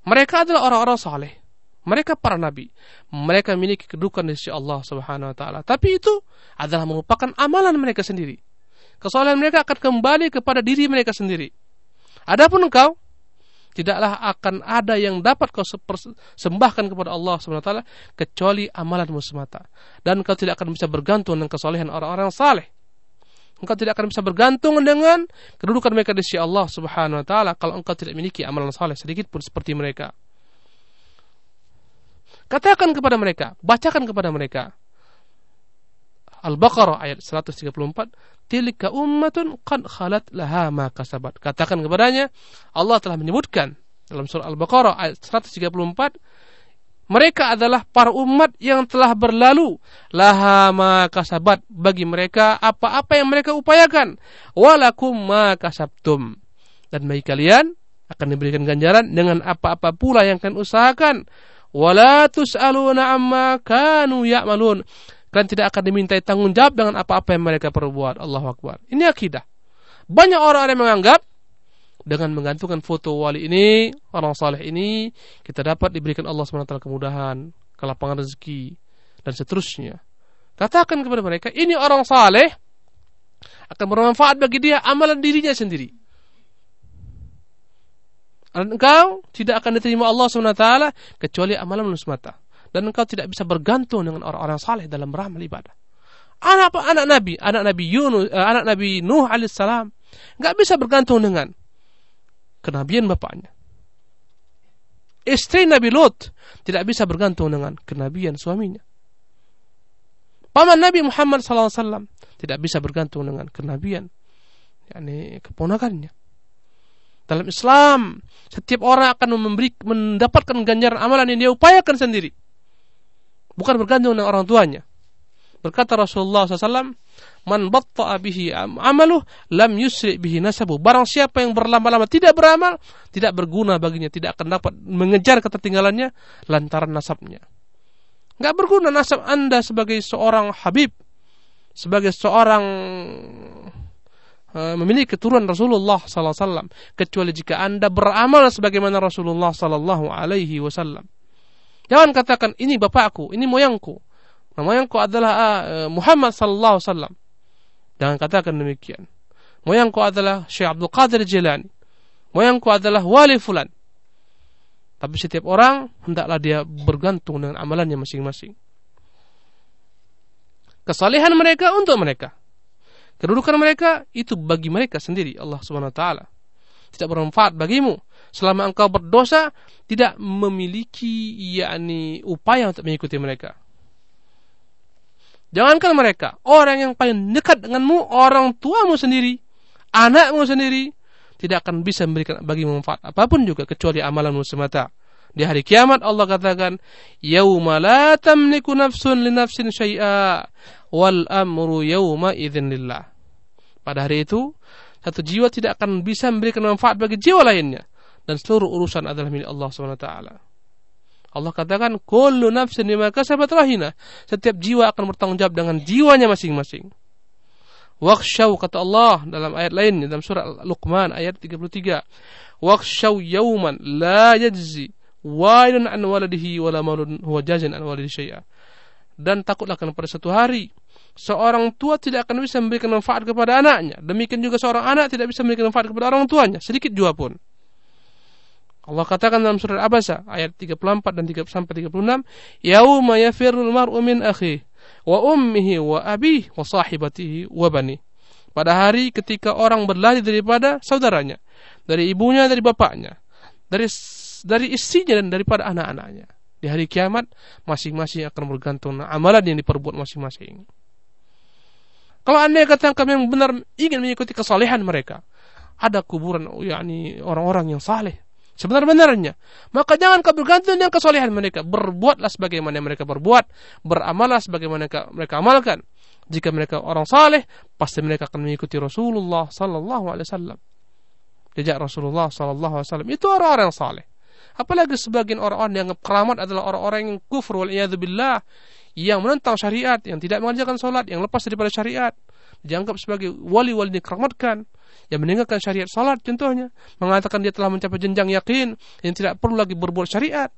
mereka adalah orang-orang saleh. Mereka para nabi. Mereka memiliki kedudukan di sisi Allah Subhanahu wa taala. Tapi itu adalah merupakan amalan mereka sendiri. Kesalahan mereka akan kembali kepada diri mereka sendiri. Adapun engkau tidaklah akan ada yang dapat kau sembahkan kepada Allah Subhanahu wa taala kecuali amalanmu semata. Dan kau tidak akan bisa bergantung dengan kesalehan orang-orang saleh. Engkau tidak akan bisa bergantung dengan kedudukan mereka di sisi Allah Subhanahu wa taala kalau engkau tidak memiliki amalan saleh sedikit pun seperti mereka. Katakan kepada mereka, bacakan kepada mereka. Al-Baqarah ayat 134, tilka ummatun qad khalat laha ma kasabat. Katakan kepadanya, Allah telah menyebutkan dalam surah Al-Baqarah ayat 134, mereka adalah para umat yang telah berlalu laha ma kasabat bagi mereka apa-apa yang mereka upayakan walakum ma kasabtum dan bagi kalian akan diberikan ganjaran dengan apa-apa pula yang kalian usahakan wala tus'aluna amma kanu ya'malun. Kalian tidak akan dimintai tanggung jawab dengan apa-apa yang mereka perbuat. Allahu Akbar. Ini akidah. Banyak orang yang menganggap dengan menggantungkan foto wali ini, orang saleh ini, kita dapat diberikan Allah SWT kemudahan, kelapangan rezeki, dan seterusnya. Katakan kepada mereka, ini orang saleh akan bermanfaat bagi dia amalan dirinya sendiri. Dan engkau tidak akan diterima Allah SWT kecuali amalan semata. Dan engkau tidak bisa bergantung dengan orang-orang saleh dalam beramal ibadah. Anak anak Nabi, anak Nabi Yunus, uh, anak Nabi Nuh alaihissalam, nggak bisa bergantung dengan kenabian bapaknya. Istri Nabi Lot tidak bisa bergantung dengan kenabian suaminya. Paman Nabi Muhammad SAW tidak bisa bergantung dengan kenabian, yakni keponakannya. Dalam Islam, setiap orang akan memberi, mendapatkan ganjaran amalan yang dia upayakan sendiri. Bukan bergantung dengan orang tuanya. Berkata Rasulullah SAW, Man batta'a bihi amaluh, lam yusri bihi nasabu. Barang siapa yang berlama-lama tidak beramal, tidak berguna baginya, tidak akan dapat mengejar ketertinggalannya lantaran nasabnya. Enggak berguna nasab Anda sebagai seorang habib, sebagai seorang Eh, memiliki keturunan Rasulullah sallallahu alaihi wasallam kecuali jika Anda beramal sebagaimana Rasulullah sallallahu alaihi wasallam. Jangan katakan ini bapakku, ini moyangku. Moyangku adalah uh, Muhammad sallallahu alaihi wasallam. Jangan katakan demikian. Moyangku adalah Syekh Abdul Qadir Jilani. Moyangku adalah wali fulan. Tapi setiap orang hendaklah dia bergantung dengan amalannya masing-masing. Kesalehan mereka untuk mereka. Kedudukan mereka itu bagi mereka sendiri Allah Subhanahu wa taala. Tidak bermanfaat bagimu selama engkau berdosa tidak memiliki yakni upaya untuk mengikuti mereka. Jangankan mereka, orang yang paling dekat denganmu, orang tuamu sendiri, anakmu sendiri, tidak akan bisa memberikan bagi manfaat apa pun juga kecuali amalanmu semata. Di hari kiamat Allah katakan, "Yauma la tamliku nafsun li nafsin syai'a wal amru yauma idzin lillah." Pada hari itu, satu jiwa tidak akan bisa memberikan manfaat bagi jiwa lainnya dan seluruh urusan adalah milik Allah SWT. Allah katakan, "Kullu nafsin bima kasabat rahina." Setiap jiwa akan bertanggung jawab dengan jiwanya masing-masing. Wakshaw kata Allah dalam ayat lain dalam surah Luqman ayat 33. Wakshaw yauman la yajzi walidun an waladihi wala mauludun huwa jazin an walidihi syai'a. Dan takutlah pada satu hari seorang tua tidak akan bisa memberikan manfaat kepada anaknya. Demikian juga seorang anak tidak bisa memberikan manfaat kepada orang tuanya, sedikit juga pun. Allah katakan dalam surat Abasa ayat 34 dan 3 sampai 36, "Yauma yafirrul mar'u min akhi wa ummihi wa abihi wa sahibatihi wa bani." Pada hari ketika orang berlari daripada saudaranya, dari ibunya, dari bapaknya, dari dari istrinya dan daripada anak-anaknya. Di hari kiamat masing-masing akan bergantung amalan yang diperbuat masing-masing. Kalau anda katakan kami yang benar ingin mengikuti kesalehan mereka, ada kuburan yakni orang-orang yang saleh sebenar-benarnya. Maka jangan kau bergantung dengan kesalehan mereka. Berbuatlah sebagaimana mereka berbuat, beramallah sebagaimana mereka, mereka amalkan. Jika mereka orang saleh, pasti mereka akan mengikuti Rasulullah sallallahu alaihi wasallam. Jejak Rasulullah sallallahu alaihi wasallam itu orang-orang yang saleh. Apalagi sebagian orang-orang yang keramat adalah orang-orang yang kufur wal yang menentang syariat, yang tidak mengajarkan sholat, yang lepas daripada syariat. Dianggap sebagai wali-wali dikeramatkan, yang meninggalkan syariat salat contohnya, mengatakan dia telah mencapai jenjang yakin yang tidak perlu lagi berbuat syariat.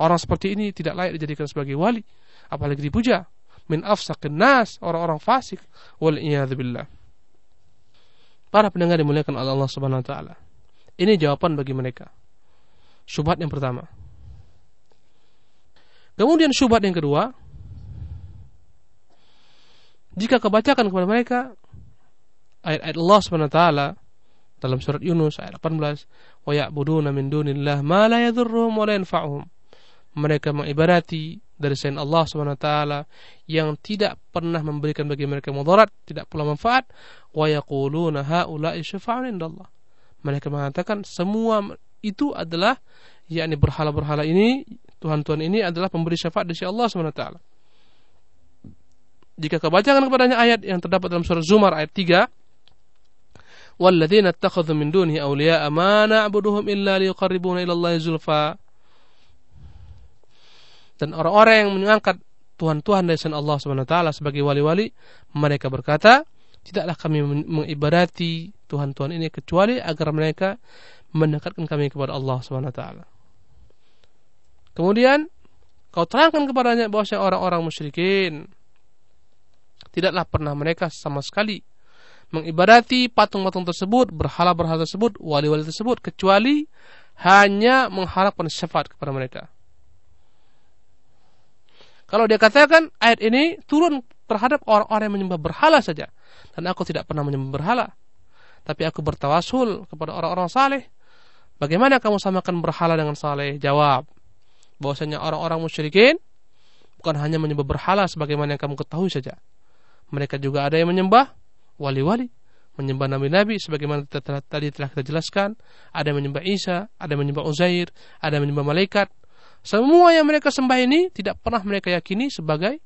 Orang seperti ini tidak layak dijadikan sebagai wali, apalagi dipuja. Min afsakin nas, orang-orang fasik. Wal billah. Para pendengar dimuliakan oleh Allah Subhanahu wa taala. Ini jawaban bagi mereka. Syubhat yang pertama. Kemudian syubhat yang kedua, jika kebacakan kepada mereka ayat-ayat Allah taala dalam surat Yunus ayat 18, "Wa ya'buduna min dunillah ma la yadhurruhum wa la yanfa'uhum." Mereka mengibadati dari selain Allah taala yang tidak pernah memberikan bagi mereka mudarat, tidak pula manfaat, wa yaquluna haula'i syafa'un indallah. Mereka mengatakan semua itu adalah yakni berhala-berhala ini, Tuhan-Tuhan ini adalah pemberi syafaat dari Allah taala jika kau kebacakan kepadanya ayat yang terdapat dalam surah Zumar ayat 3 walladzina attakhadhu min dunihi awliya'a ma na'buduhum illa liqarribuna ila Allah zulfa dan orang-orang yang mengangkat Tuhan-Tuhan dari sana Allah Subhanahu sebagai wali-wali mereka berkata tidaklah kami mengibadati Tuhan-Tuhan ini kecuali agar mereka mendekatkan kami kepada Allah swt. kemudian kau terangkan kepadanya bahwa orang-orang musyrikin tidaklah pernah mereka sama sekali mengibadati patung-patung tersebut, berhala-berhala tersebut, wali-wali tersebut kecuali hanya mengharapkan syafaat kepada mereka. Kalau dia katakan ayat ini turun terhadap orang-orang yang menyembah berhala saja. Dan aku tidak pernah menyembah berhala. Tapi aku bertawasul kepada orang-orang saleh. Bagaimana kamu samakan berhala dengan saleh? Jawab. Bahwasanya orang-orang musyrikin bukan hanya menyembah berhala sebagaimana yang kamu ketahui saja. Mereka juga ada yang menyembah wali-wali, menyembah nabi-nabi sebagaimana tadi telah kita jelaskan, ada yang menyembah Isa, ada yang menyembah Uzair, ada yang menyembah malaikat, semua yang mereka sembah ini tidak pernah mereka yakini sebagai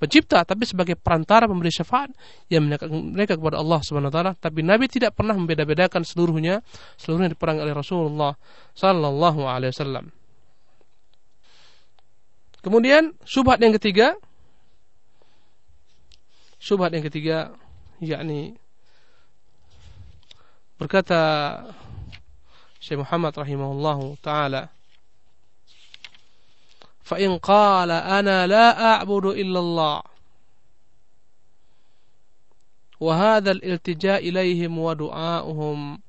pencipta, tapi sebagai perantara pemberi syafaat yang mereka kepada Allah Subhanahu wa taala. Tapi Nabi tidak pernah membeda-bedakan seluruhnya, seluruhnya diperangi oleh Rasulullah sallallahu alaihi wasallam. Kemudian subhat yang ketiga subhat yang ketiga yakni berkata Syekh Muhammad rahimahullahu taala فإن قال أنا لا أعبد إلا الله وهذا الالتجاء إليهم ودعاؤهم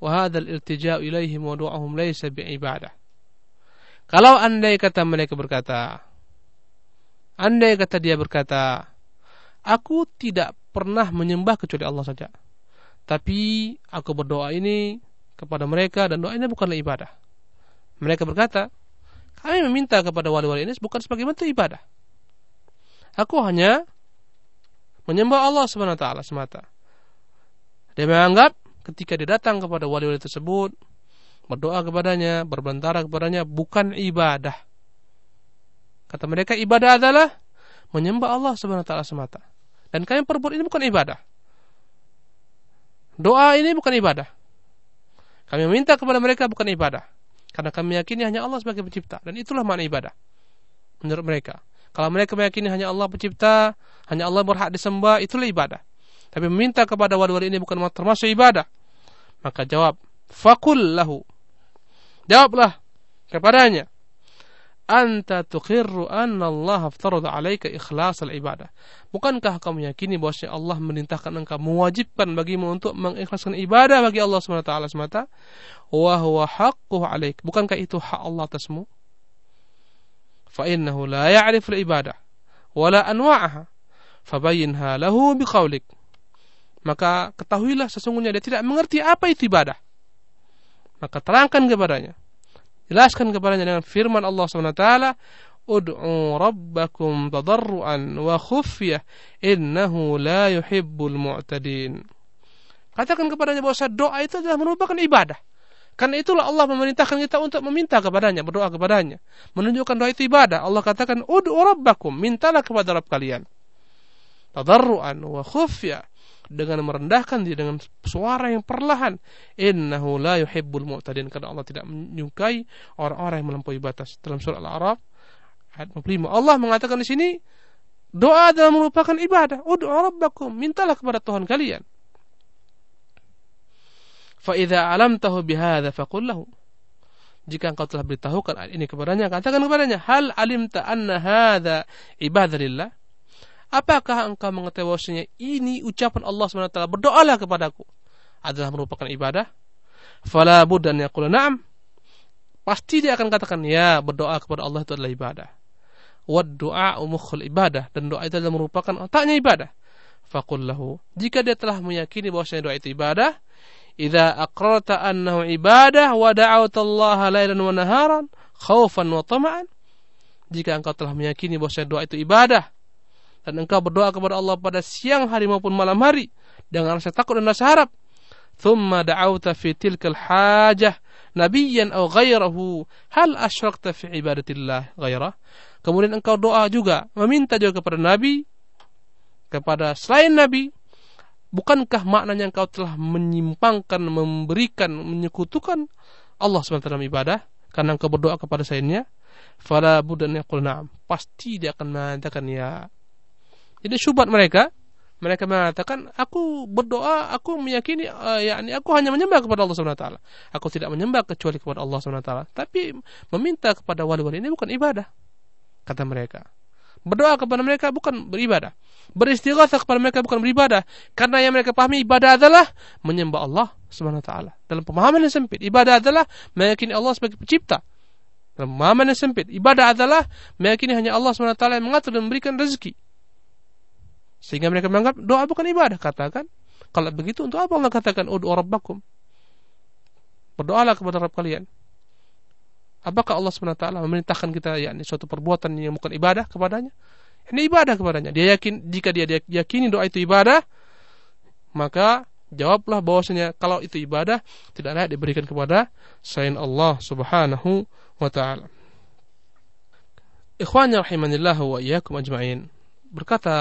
وهذا الالتجاء إليهم ودعاؤهم ليس بعبادة Kalau andai kata mereka berkata, andai kata dia berkata, aku tidak pernah menyembah kecuali Allah saja. Tapi aku berdoa ini kepada mereka dan doa ini bukanlah ibadah. Mereka berkata, kami meminta kepada wali-wali ini bukan sebagai bentuk ibadah. Aku hanya menyembah Allah taala semata. Dia menganggap ketika dia datang kepada wali-wali tersebut, berdoa kepadanya, berbentara kepadanya bukan ibadah. Kata mereka ibadah adalah menyembah Allah taala semata. Dan kami perbuat ini bukan ibadah. Doa ini bukan ibadah. Kami meminta kepada mereka bukan ibadah. Karena kami meyakini hanya Allah sebagai pencipta dan itulah makna ibadah menurut mereka. Kalau mereka meyakini hanya Allah pencipta, hanya Allah berhak disembah, itulah ibadah. Tapi meminta kepada wali-wali ini bukan termasuk ibadah. Maka jawab, fakul lahu. Jawablah kepadanya anta tuqirru anna Allah aftarada alaika ikhlas al-ibadah. Bukankah kamu meyakini bahwa Allah merintahkan engkau mewajibkan bagimu untuk mengikhlaskan ibadah bagi Allah SWT semata? Wa huwa haqquh alaik. Bukankah itu hak Allah atasmu? Fa innahu la ya'rifu al-ibadah wala anwa'aha. Fabayyinha lahu biqaulik. Maka ketahuilah sesungguhnya dia tidak mengerti apa itu ibadah. Maka terangkan kepadanya Jelaskan kepadanya dengan firman Allah SWT, Ud'u rabbakum tadarruan wa khufyah innahu la yuhibbul mu'tadin. Katakan kepadanya bahwa doa itu adalah merupakan ibadah. Karena itulah Allah memerintahkan kita untuk meminta kepadanya, berdoa kepadanya. Menunjukkan doa itu ibadah. Allah katakan, Ud'u rabbakum, mintalah kepada Rabb kalian. Tadarruan wa khufyah dengan merendahkan diri dengan suara yang perlahan innahu la yuhibbul mu'tadin karena Allah tidak menyukai orang-orang yang melampaui batas dalam surah Al-A'raf ayat 55 Allah mengatakan di sini Doa adalah merupakan ibadah. Ud'u rabbakum, mintalah kepada Tuhan kalian. Fa idza alamtahu bihadza faqul lahu. Jika engkau telah beritahukan ini kepadanya, katakan kepadanya, hal alimta anna hadza ibadah lillah? Apakah engkau mengetahui ini ucapan Allah SWT berdoalah kepadaku adalah merupakan ibadah? Fala budan yaqulu na'am. Pasti dia akan katakan ya berdoa kepada Allah itu adalah ibadah. Wad du'a mukhul ibadah dan doa itu adalah merupakan otaknya ibadah. Faqul lahu. Jika dia telah meyakini bahwasanya doa itu ibadah, idza aqrarta annahu ibadah wa da'awta Allah lailan wa naharan khaufan wa tama'an. Jika engkau telah meyakini bahwasanya doa itu ibadah dan engkau berdoa kepada Allah pada siang hari maupun malam hari dengan rasa takut dan rasa harap, thumma da'awta fi tilkal hajah nabiyyan aw ghairahu hal asyrakta fi ibadatillah ghairah kemudian engkau doa juga meminta juga kepada nabi kepada selain nabi bukankah maknanya engkau telah menyimpangkan memberikan menyekutukan Allah SWT dalam ibadah karena engkau berdoa kepada selainnya? Fala budan yaqul na'am. Pasti dia akan mengatakan ya jadi syubhat mereka mereka mengatakan aku berdoa aku meyakini uh, yakni aku hanya menyembah kepada Allah Subhanahu wa taala. Aku tidak menyembah kecuali kepada Allah Subhanahu wa taala. Tapi meminta kepada wali-wali ini bukan ibadah kata mereka. Berdoa kepada mereka bukan beribadah. Beristighatsah kepada mereka bukan beribadah. Karena yang mereka pahami ibadah adalah menyembah Allah Subhanahu wa taala. Dalam pemahaman yang sempit ibadah adalah meyakini Allah sebagai pencipta. Dalam pemahaman yang sempit ibadah adalah meyakini hanya Allah Subhanahu wa taala yang mengatur dan memberikan rezeki sehingga mereka menganggap doa bukan ibadah. Katakan, kalau begitu untuk apa Allah katakan ud'u rabbakum? Berdoalah kepada Rabb kalian. Apakah Allah SWT memerintahkan kita yakni suatu perbuatan yang bukan ibadah kepadanya? Ini ibadah kepadanya. Dia yakin jika dia yakini doa itu ibadah, maka jawablah bahwasanya kalau itu ibadah tidak layak diberikan kepada selain Allah Subhanahu wa taala. Ikhwani rahimanillah wa iyyakum ajma'in berkata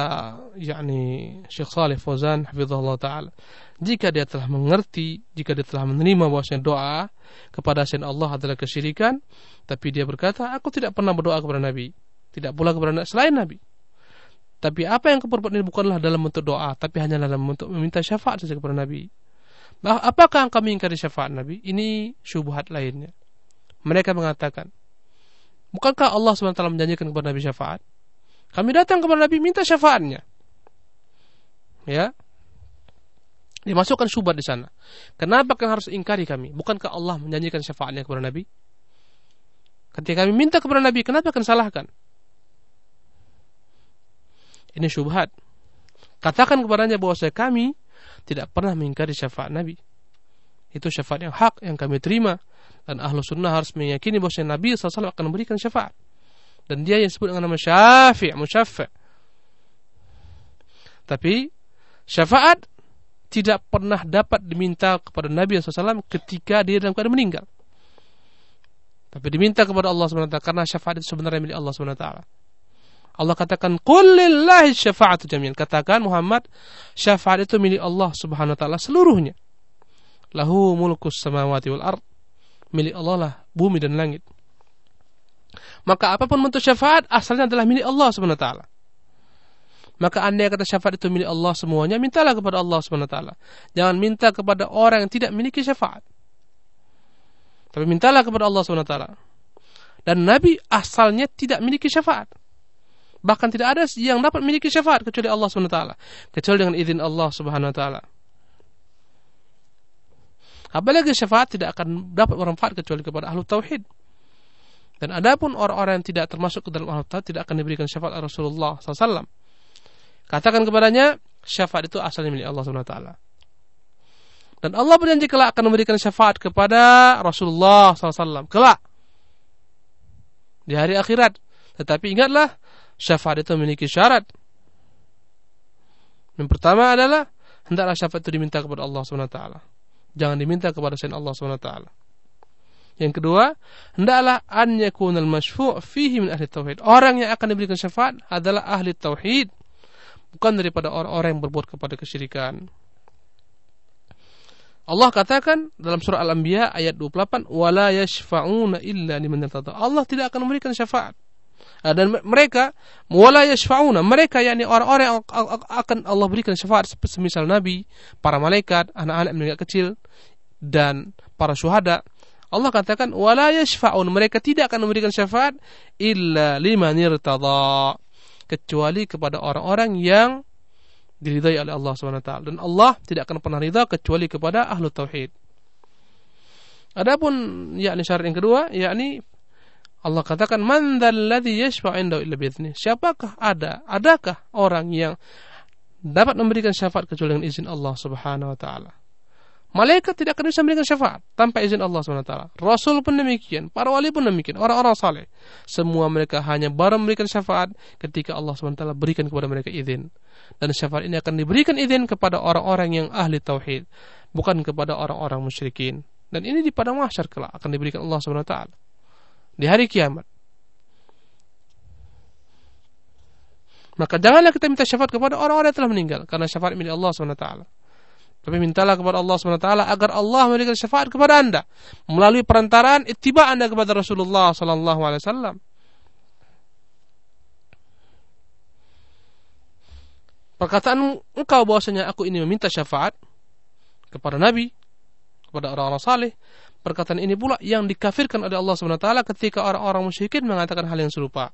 yakni Syekh Saleh Fauzan hafizahullah taala jika dia telah mengerti jika dia telah menerima bahwasanya doa kepada selain Allah adalah kesyirikan tapi dia berkata aku tidak pernah berdoa kepada nabi tidak pula kepada selain nabi tapi apa yang keperbuatan ini bukanlah dalam bentuk doa tapi hanya dalam bentuk meminta syafaat saja kepada nabi. Bah, apakah kami ingkari syafaat nabi? Ini syubhat lainnya. Mereka mengatakan bukankah Allah SWT menjanjikan kepada nabi syafaat kami datang kepada Nabi minta syafaatnya. Ya. Dimasukkan syubhat di sana. Kenapa kan harus ingkari kami? Bukankah Allah menjanjikan syafaatnya kepada Nabi? Ketika kami minta kepada Nabi, kenapa kan salahkan? Ini syubhat. Katakan kepadanya bahwa saya kami tidak pernah mengingkari syafaat Nabi. Itu syafaat yang hak yang kami terima dan ahlu sunnah harus meyakini bahwa Nabi SAW akan memberikan syafaat dan dia yang disebut dengan nama syafi' musyafi' tapi syafaat tidak pernah dapat diminta kepada Nabi SAW ketika dia dalam keadaan meninggal. Tapi diminta kepada Allah SWT karena syafaat itu sebenarnya milik Allah SWT Allah katakan Qulillahi syafa'atu jami'an. Katakan Muhammad syafaat itu milik Allah Subhanahu wa taala seluruhnya. Lahu mulkus samawati wal ard. Milik Allah lah bumi dan langit maka apa pun bentuk syafaat asalnya adalah milik Allah Subhanahu wa taala. Maka anda yang kata syafaat itu milik Allah semuanya, mintalah kepada Allah Subhanahu wa taala. Jangan minta kepada orang yang tidak memiliki syafaat. Tapi mintalah kepada Allah Subhanahu wa taala. Dan Nabi asalnya tidak memiliki syafaat. Bahkan tidak ada yang dapat memiliki syafaat kecuali Allah Subhanahu wa taala, kecuali dengan izin Allah Subhanahu wa taala. Apalagi syafaat tidak akan dapat bermanfaat kecuali kepada ahlu tauhid. Dan adapun orang-orang yang tidak termasuk ke dalam al tidak akan diberikan syafaat Rasulullah SAW. Katakan kepadanya, syafaat itu asalnya milik Allah SWT. Dan Allah berjanji kelak akan memberikan syafaat kepada Rasulullah SAW. Kelak. Di hari akhirat. Tetapi ingatlah, syafaat itu memiliki syarat. Yang pertama adalah, hendaklah syafaat itu diminta kepada Allah SWT. Jangan diminta kepada selain Allah SWT. Yang kedua, hendaklah an yakunal masyfu' fihi min ahli tauhid. Orang yang akan diberikan syafaat adalah ahli tauhid, bukan daripada orang-orang yang berbuat kepada kesyirikan. Allah katakan dalam surah Al-Anbiya ayat 28, "Wala yashfa'una illa liman Allah tidak akan memberikan syafaat Ah, dan mereka wala yashfauna mereka yakni orang-orang yang akan Allah berikan syafaat semisal nabi, para malaikat, anak-anak yang kecil dan para syuhada. Allah katakan wala yashfaun mereka tidak akan memberikan syafaat illa liman irtada kecuali kepada orang-orang yang diridai oleh Allah SWT dan Allah tidak akan pernah ridha kecuali kepada ahlu tauhid. Adapun yakni syarat yang kedua yakni Allah katakan man dzalladzi yashfa'u indahu illa bi'idznih. Siapakah ada? Adakah orang yang dapat memberikan syafaat kecuali dengan izin Allah Subhanahu wa taala? Malaikat tidak akan bisa memberikan syafaat tanpa izin Allah taala. Rasul pun demikian, para wali pun demikian, orang-orang saleh. Semua mereka hanya baru memberikan syafaat ketika Allah taala berikan kepada mereka izin. Dan syafaat ini akan diberikan izin kepada orang-orang yang ahli tauhid, bukan kepada orang-orang musyrikin. Dan ini di padang mahsyar kelak akan diberikan Allah taala di hari kiamat. Maka janganlah kita minta syafaat kepada orang-orang yang telah meninggal karena syafaat milik Allah SWT. Tapi mintalah kepada Allah SWT agar Allah memberikan syafaat kepada anda melalui perantaraan ittiba anda kepada Rasulullah SAW. Perkataan engkau bahwasanya aku ini meminta syafaat kepada Nabi, kepada orang-orang saleh, Perkataan ini pula yang dikafirkan oleh Allah SWT ketika orang-orang musyrikin mengatakan hal yang serupa.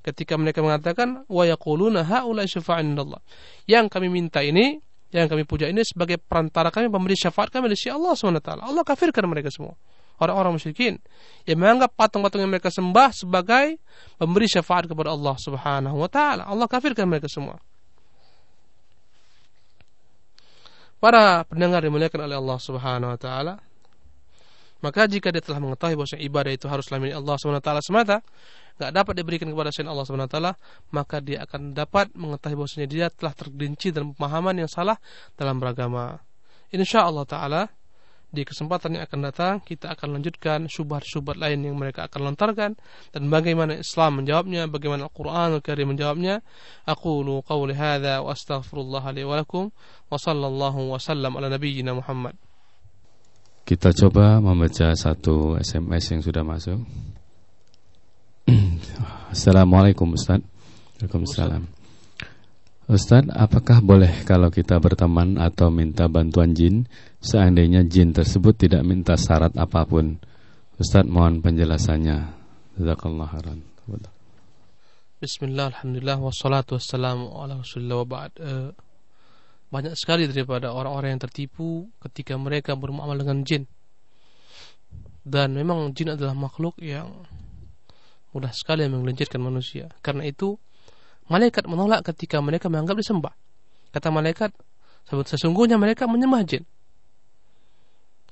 Ketika mereka mengatakan wa yaquluna haula syafa'in Allah. Yang kami minta ini, yang kami puja ini sebagai perantara kami pemberi syafaat kami di sisi Allah SWT. Allah kafirkan mereka semua. Orang-orang musyrikin yang menganggap patung-patung yang mereka sembah sebagai pemberi syafaat kepada Allah Subhanahu wa taala. Allah kafirkan mereka semua. Para pendengar dimuliakan oleh Allah Subhanahu wa taala, maka jika dia telah mengetahui bahwa ibadah itu haruslah milik Allah SWT semata, nggak dapat diberikan kepada selain Allah SWT, maka dia akan dapat mengetahui bahwasanya dia telah tergelincir dalam pemahaman yang salah dalam beragama. Insya Allah Taala di kesempatan yang akan datang kita akan lanjutkan syubhat-syubhat lain yang mereka akan lontarkan dan bagaimana Islam menjawabnya, bagaimana Al-Qur'an Al-Karim menjawabnya. Aku qawli hadza wa astaghfirullah li wa wa sallallahu wa sallam ala nabiyyina Muhammad. Kita coba membaca satu SMS yang sudah masuk. Assalamualaikum Ustaz. Waalaikumsalam. Ustaz, apakah boleh kalau kita berteman atau minta bantuan jin seandainya jin tersebut tidak minta syarat apa pun? Ustaz, mohon penjelasannya. Jazakallah khairan. Bismillah, alhamdulillah, wassalatu wassalamu ala wa ba'd. Uh, banyak sekali daripada orang-orang yang tertipu ketika mereka bermuamalah dengan jin. Dan memang jin adalah makhluk yang mudah sekali menggelincirkan manusia. Karena itu, malaikat menolak ketika mereka menganggap disembah. Kata malaikat, sesungguhnya mereka menyembah jin.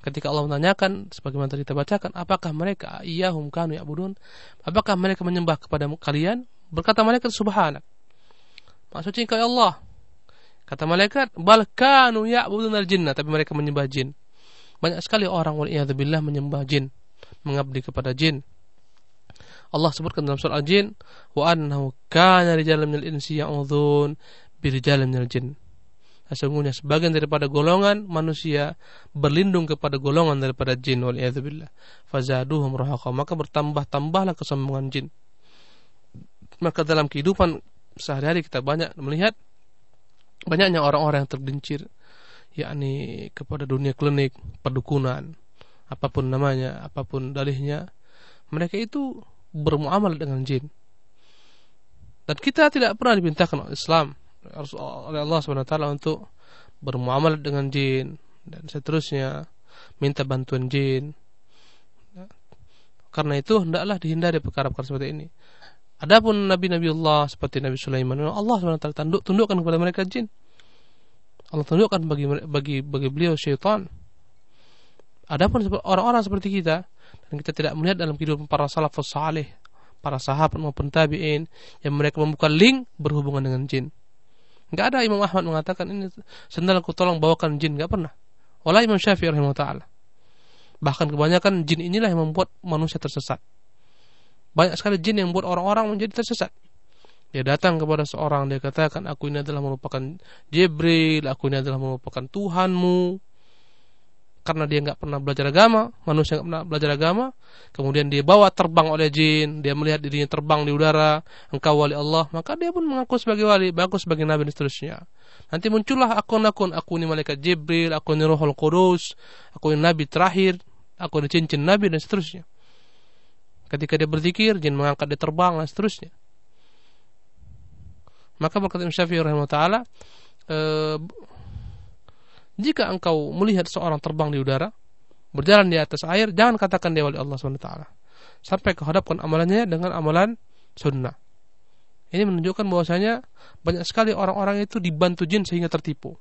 Ketika Allah menanyakan, sebagaimana tadi kita bacakan, apakah mereka iyahum kanu ya'budun? Apakah mereka menyembah kepada kalian? Berkata malaikat subhanak. Maksudnya ya Allah, Kata malaikat, bal kanu ya'budun al-jinnah, tapi mereka menyembah jin. Banyak sekali orang waliyadzubillah menyembah jin, mengabdi kepada jin. Allah sebutkan dalam surah Al-Jin, wa annahu kana rijalun minal insi ya'udhun birijalin minal jin. Sesungguhnya sebagian daripada golongan manusia berlindung kepada golongan daripada jin waliyadzubillah. Fazaduhum rahaqa, maka bertambah-tambahlah kesombongan jin. Maka dalam kehidupan sehari-hari kita banyak melihat banyaknya orang-orang yang tergelincir yakni kepada dunia klinik, perdukunan, apa pun namanya, apa pun dalihnya, mereka itu bermuamalah dengan jin. Dan kita tidak pernah dimintakan oleh Islam oleh Allah SWT untuk bermuamalah dengan jin dan seterusnya, minta bantuan jin. Karena itu hendaklah dihindari perkara-perkara seperti ini. Adapun nabi-nabi Allah seperti Nabi Sulaiman, Allah SWT tunduk, tundukkan kepada mereka jin. Allah tundukkan bagi bagi bagi beliau syaitan. Adapun orang-orang seperti kita dan kita tidak melihat dalam kehidupan para salafus saleh, para sahabat maupun tabi'in yang mereka membuka link berhubungan dengan jin. Enggak ada Imam Ahmad mengatakan ini sendalku tolong bawakan jin, enggak pernah. Wala Imam Syafi'i rahimahullah. Bahkan kebanyakan jin inilah yang membuat manusia tersesat. Banyak sekali jin yang membuat orang-orang menjadi tersesat. Dia datang kepada seorang, dia katakan, aku ini adalah merupakan Jibril, aku ini adalah merupakan Tuhanmu. karena dia nggak pernah belajar agama, manusia nggak pernah belajar agama, kemudian dia bawa terbang oleh jin, dia melihat dirinya terbang di udara, engkau wali Allah, maka dia pun mengaku sebagai wali, mengaku sebagai nabi dan seterusnya. Nanti muncullah akun-akun, aku ini malaikat Jibril, aku ini Rohul Kudus, aku ini nabi terakhir, aku ini cincin nabi dan seterusnya. Ketika dia berzikir, jin mengangkat dia terbang dan seterusnya. Maka berkata Imam Syafi'i rahimahullah taala, e, jika engkau melihat seorang terbang di udara, berjalan di atas air, jangan katakan dia wali Allah SWT. Sampai kau hadapkan amalannya dengan amalan sunnah. Ini menunjukkan bahwasanya banyak sekali orang-orang itu dibantu jin sehingga tertipu.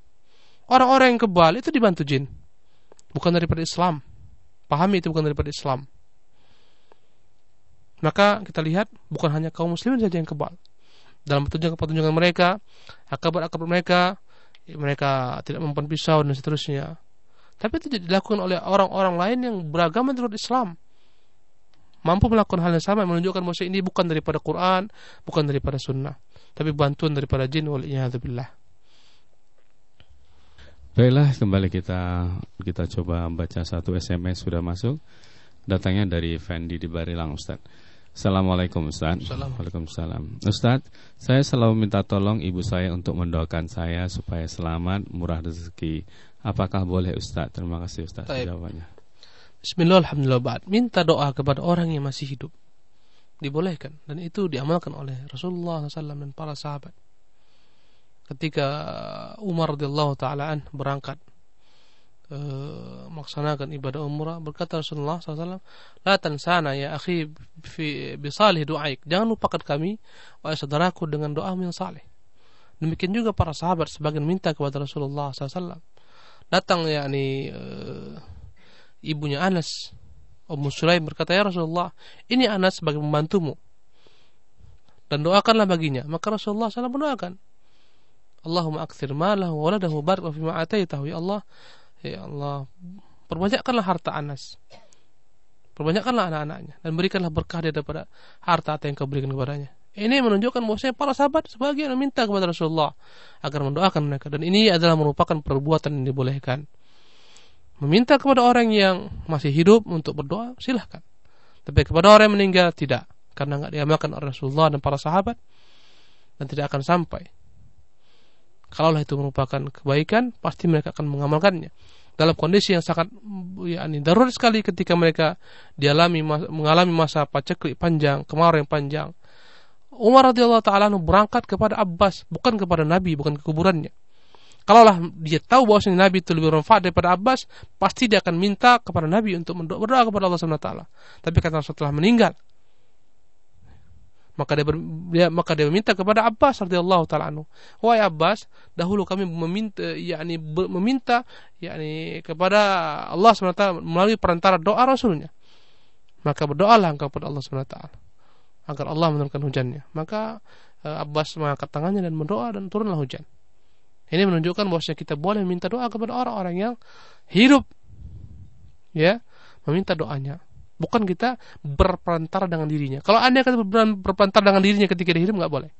Orang-orang yang kebal itu dibantu jin. Bukan daripada Islam. Pahami itu bukan daripada Islam. Maka kita lihat bukan hanya kaum muslimin saja yang kebal. Dalam pertunjukan-pertunjukan mereka, akabat-akabat mereka, mereka tidak mempan pisau dan seterusnya. Tapi itu dilakukan oleh orang-orang lain yang beragama menurut Islam. Mampu melakukan hal yang sama menunjukkan bahwa ini bukan daripada Quran, bukan daripada sunnah, tapi bantuan daripada jin wal billah. Baiklah, kembali kita kita coba baca satu SMS sudah masuk. Datangnya dari Fendi di Barilang Ustaz. Assalamualaikum Ustaz. Waalaikumsalam. Ustaz, saya selalu minta tolong ibu saya untuk mendoakan saya supaya selamat, murah rezeki. Apakah boleh Ustaz? Terima kasih Ustaz Taib. jawabannya. Bismillah, Alhamdulillah Minta doa kepada orang yang masih hidup. Dibolehkan. Dan itu diamalkan oleh Rasulullah SAW dan para sahabat. Ketika Umar radhiyallahu taala berangkat uh, melaksanakan ibadah umrah berkata Rasulullah SAW la tansana ya akhi fi bisalih doaik jangan lupakan kami wahai saudaraku dengan doa yang saleh. Demikian juga para sahabat sebagian minta kepada Rasulullah SAW datang yakni uh, ibunya Anas Ummu Sulaim berkata ya Rasulullah ini Anas sebagai pembantumu. Dan doakanlah baginya. Maka Rasulullah SAW mendoakan Allahumma akthir malahu wa waladahu barik wa fima ataitahu ya Allah Ya Allah, perbanyakkanlah harta Anas. Perbanyakkanlah anak-anaknya dan berikanlah berkah daripada harta yang kau berikan kepadanya. Ini menunjukkan bahwa para sahabat sebagian meminta kepada Rasulullah agar mendoakan mereka dan ini adalah merupakan perbuatan yang dibolehkan. Meminta kepada orang yang masih hidup untuk berdoa silahkan. Tapi kepada orang yang meninggal tidak karena nggak diamalkan oleh Rasulullah dan para sahabat dan tidak akan sampai Kalaulah itu merupakan kebaikan, pasti mereka akan mengamalkannya. Dalam kondisi yang sangat yakni darurat sekali ketika mereka dialami mengalami masa paceklik panjang, kemarau yang panjang. Umar radhiyallahu taala berangkat kepada Abbas, bukan kepada Nabi, bukan ke kuburannya. Kalaulah dia tahu bahwa Nabi itu lebih bermanfaat daripada Abbas, pasti dia akan minta kepada Nabi untuk berdoa kepada Allah Subhanahu wa taala. Tapi karena setelah meninggal, maka dia, ber, dia maka dia meminta kepada Abbas radhiyallahu taala anhu. Wahai Abbas dahulu kami meminta yakni meminta yakni kepada Allah SWT melalui perantara doa rasulnya. Maka berdoalah engkau kepada Allah SWT agar Allah menurunkan hujannya. Maka uh, Abbas mengangkat tangannya dan berdoa dan turunlah hujan. Ini menunjukkan bahwa kita boleh minta doa kepada orang-orang yang hidup. Ya meminta doanya Bukan kita berperantara dengan dirinya. Kalau anda akan berperantara dengan dirinya ketika dia hidup nggak boleh.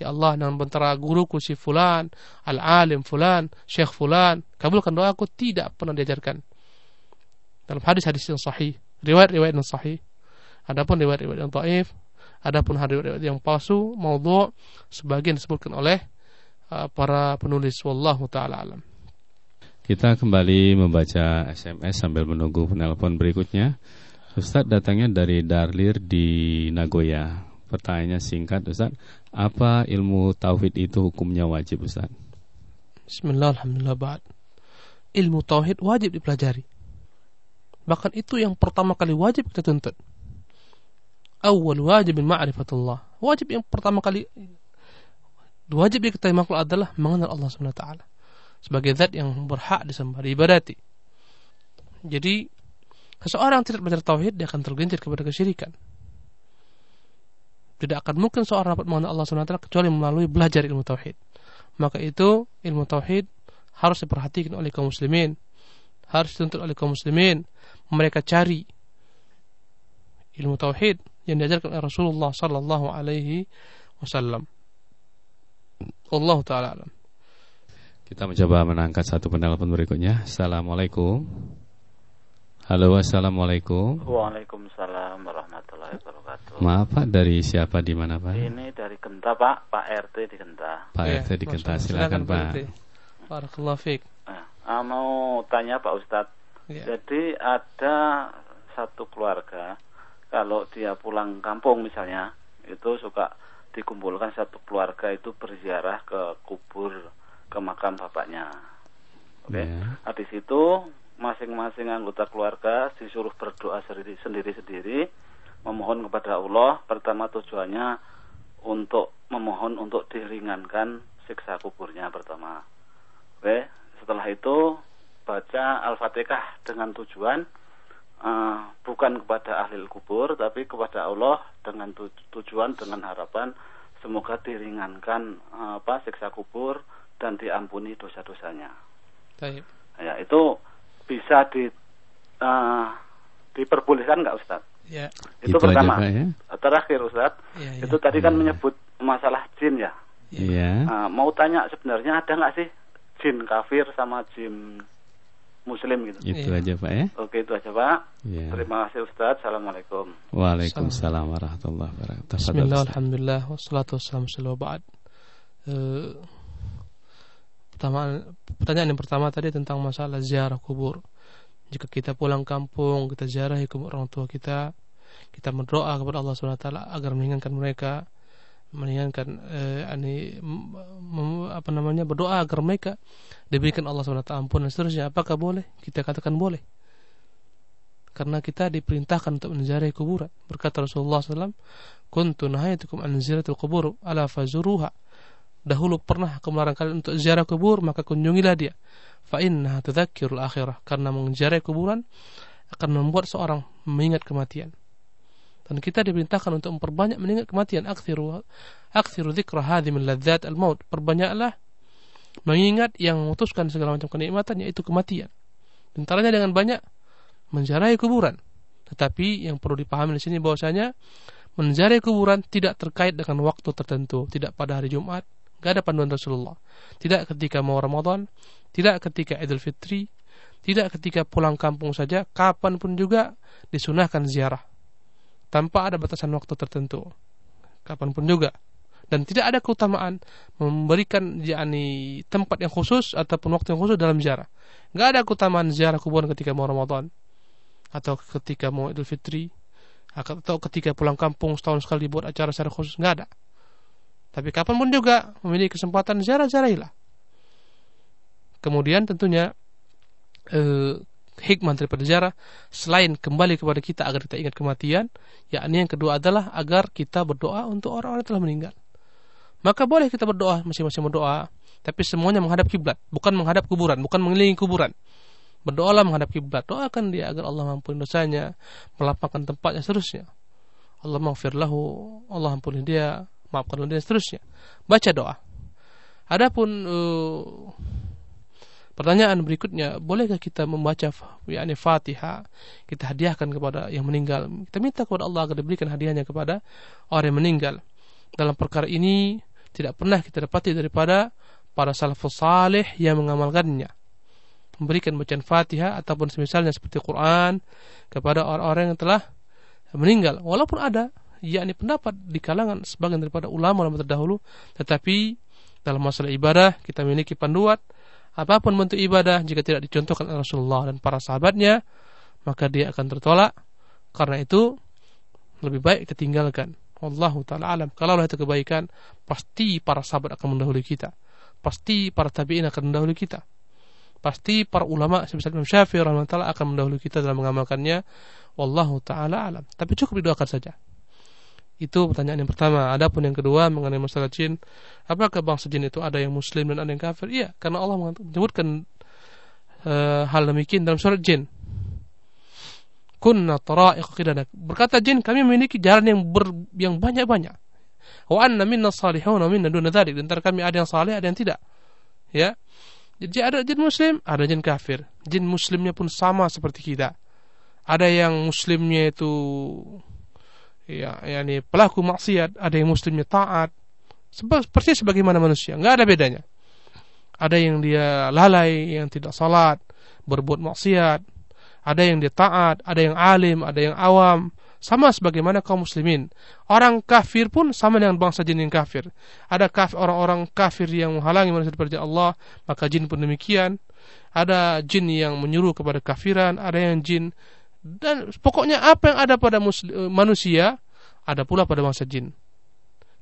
Ya Allah dengan perantara guruku si fulan, al-alim fulan, syekh fulan, kabulkan doaku tidak pernah diajarkan. Dalam hadis-hadis yang sahih, riwayat-riwayat yang sahih. Adapun riwayat-riwayat yang dhaif, adapun riwayat-riwayat yang palsu, maudhu, sebagian disebutkan oleh uh, para penulis wallahu taala alam. Kita kembali membaca SMS sambil menunggu penelpon berikutnya. Ustaz datangnya dari Darlir di Nagoya. Pertanyaannya singkat Ustaz, apa ilmu tauhid itu hukumnya wajib Ustaz? Bismillah, alhamdulillah, ba'd. Ilmu tauhid wajib dipelajari. Bahkan itu yang pertama kali wajib kita tuntut. Awal wajib ma'rifatullah. Wajib yang pertama kali wajib yang kita makhluk adalah mengenal Allah Subhanahu sebagai zat yang berhak disembah, diibadati. Jadi Seseorang tidak belajar tauhid dia akan tergelincir kepada kesyirikan. Tidak akan mungkin seorang dapat mengenal Allah SWT kecuali melalui belajar ilmu tauhid. Maka itu ilmu tauhid harus diperhatikan oleh kaum muslimin, harus dituntut oleh kaum muslimin. Mereka cari ilmu tauhid yang diajarkan oleh Rasulullah sallallahu alaihi wasallam. Allah taala alam. Kita mencoba menangkat satu penelpon berikutnya. Assalamualaikum. Halo, assalamualaikum. Waalaikumsalam warahmatullahi wabarakatuh. Maaf Pak, dari siapa di mana Pak? Ini dari Genta Pak, Pak RT di Genta. Pak Ya, RT di Genta, silakan Pak. RT. Barakallahu fiik. Nah, ah, mau tanya Pak Ustadz. Ya. Jadi ada satu keluarga kalau dia pulang kampung misalnya itu suka dikumpulkan satu keluarga itu berziarah ke kubur ke makam bapaknya. Oke. Ya. Nah, di situ masing-masing anggota keluarga disuruh berdoa sendiri- sendiri-sendiri memohon kepada Allah. Pertama tujuannya untuk memohon untuk diringankan siksa kuburnya pertama. Oke, setelah itu baca Al-Fatihah dengan tujuan eh, bukan kepada ahli kubur tapi kepada Allah dengan tu- tujuan dengan harapan semoga diringankan eh, apa siksa kubur dan diampuni dosa-dosanya. Ya, itu bisa di eh, diperbolehkan nggak Ustaz? Ya. Itu, Itu aja, pertama. Pak, ya? Terakhir Ustaz, Ya, ya. itu tadi kan Ya. menyebut masalah jin ya. Iya. Nah, mau tanya sebenarnya ada nggak sih jin kafir sama jin muslim gitu? Itu Iya. aja Pak ya. Oke itu aja Pak. Iya. Terima kasih Ustaz. Assalamualaikum. Waalaikumsalam warahmatullahi wabarakatuh. Bismillah, alhamdulillah, wassalatu wassalamu ala ba'd. Eh, pertama, pertanyaan yang pertama tadi tentang masalah ziarah kubur. Jika kita pulang kampung, kita ziarahi kubur orang tua kita, kita berdoa kepada Allah SWT agar meringankan mereka, meringankan eh, ani, apa namanya berdoa agar mereka diberikan Allah SWT ampun dan seterusnya. Apakah boleh? Kita katakan boleh. Karena kita diperintahkan untuk menziarahi kuburan. Berkata Rasulullah SAW, Kuntu nahayatukum an ziyaratil kubur ala fazuruha. Dahulu pernah aku melarang kalian untuk ziarah kubur, maka kunjungilah dia. Fa innaha tudzakkirul akhirah. Karena menziarahi kuburan akan membuat seorang mengingat kematian. Dan kita diperintahkan untuk memperbanyak mengingat kematian. Akthiru akthiru dzikra hadhi min ladzat al-maut. Perbanyaklah mengingat yang memutuskan segala macam kenikmatan yaitu kematian. Antaranya dengan banyak menziarahi kuburan. Tetapi yang perlu dipahami di sini bahwasanya menziarahi kuburan tidak terkait dengan waktu tertentu, tidak pada hari Jumat, Gak ada panduan Rasulullah. Tidak ketika mau Ramadan, tidak ketika Idul Fitri, tidak ketika pulang kampung saja, kapan pun juga disunahkan ziarah. Tanpa ada batasan waktu tertentu. Kapan pun juga. Dan tidak ada keutamaan memberikan yakni tempat yang khusus ataupun waktu yang khusus dalam ziarah. Gak ada keutamaan ziarah kuburan ketika mau Ramadan atau ketika mau Idul Fitri atau ketika pulang kampung setahun sekali buat acara secara khusus nggak ada. Tapi kapan pun juga memiliki kesempatan ziarah ziarahilah. Kemudian tentunya eh, hikmah daripada ziarah selain kembali kepada kita agar kita ingat kematian, yakni yang kedua adalah agar kita berdoa untuk orang-orang yang telah meninggal. Maka boleh kita berdoa masing-masing berdoa, tapi semuanya menghadap kiblat, bukan menghadap kuburan, bukan mengelilingi kuburan. Berdoalah menghadap kiblat, doakan dia agar Allah mengampuni dosanya, melapangkan tempatnya seterusnya. Allah maghfir Allah ampuni dia, maafkan dia seterusnya. Baca doa. Adapun uh, pertanyaan berikutnya, bolehkah kita membaca yakni Fatihah kita hadiahkan kepada yang meninggal? Kita minta kepada Allah agar diberikan hadiahnya kepada orang yang meninggal. Dalam perkara ini tidak pernah kita dapati daripada para salafus salih yang mengamalkannya. Memberikan bacaan Fatihah ataupun semisalnya seperti Quran kepada orang-orang yang telah meninggal. Walaupun ada yakni pendapat di kalangan sebagian daripada ulama-ulama terdahulu, tetapi dalam masalah ibadah kita memiliki panduan apa pun bentuk ibadah jika tidak dicontohkan oleh Rasulullah dan para sahabatnya, maka dia akan tertolak. Karena itu lebih baik kita tinggalkan. Wallahu taala alam. Kalau itu kebaikan, pasti para sahabat akan mendahului kita. Pasti para tabi'in akan mendahului kita. Pasti para ulama seperti Imam Syafi'i rahimahullah akan mendahului kita dalam mengamalkannya. Wallahu taala alam. Tapi cukup didoakan saja. Itu pertanyaan yang pertama. Adapun yang kedua mengenai masalah jin, apakah bangsa jin itu ada yang muslim dan ada yang kafir? Iya, karena Allah menyebutkan uh, hal demikian dalam surat jin. Kunna tara'iq qidana. Berkata jin, kami memiliki jalan yang ber, yang banyak-banyak. Wa anna minna salihun wa minna duna dzalik. Antara kami ada yang saleh, ada yang tidak. Ya. Jadi ada jin muslim, ada jin kafir. Jin muslimnya pun sama seperti kita. Ada yang muslimnya itu ya yakni pelaku maksiat, ada yang muslimnya taat. Persis sebagaimana manusia, nggak ada bedanya. Ada yang dia lalai, yang tidak salat, berbuat maksiat. Ada yang dia taat, ada yang alim, ada yang awam, sama sebagaimana kaum muslimin. Orang kafir pun sama dengan bangsa jin yang kafir. Ada orang-orang kafir yang menghalangi manusia dari Allah, maka jin pun demikian. Ada jin yang menyuruh kepada kafiran, ada yang jin dan pokoknya apa yang ada pada muslim, manusia ada pula pada bangsa jin.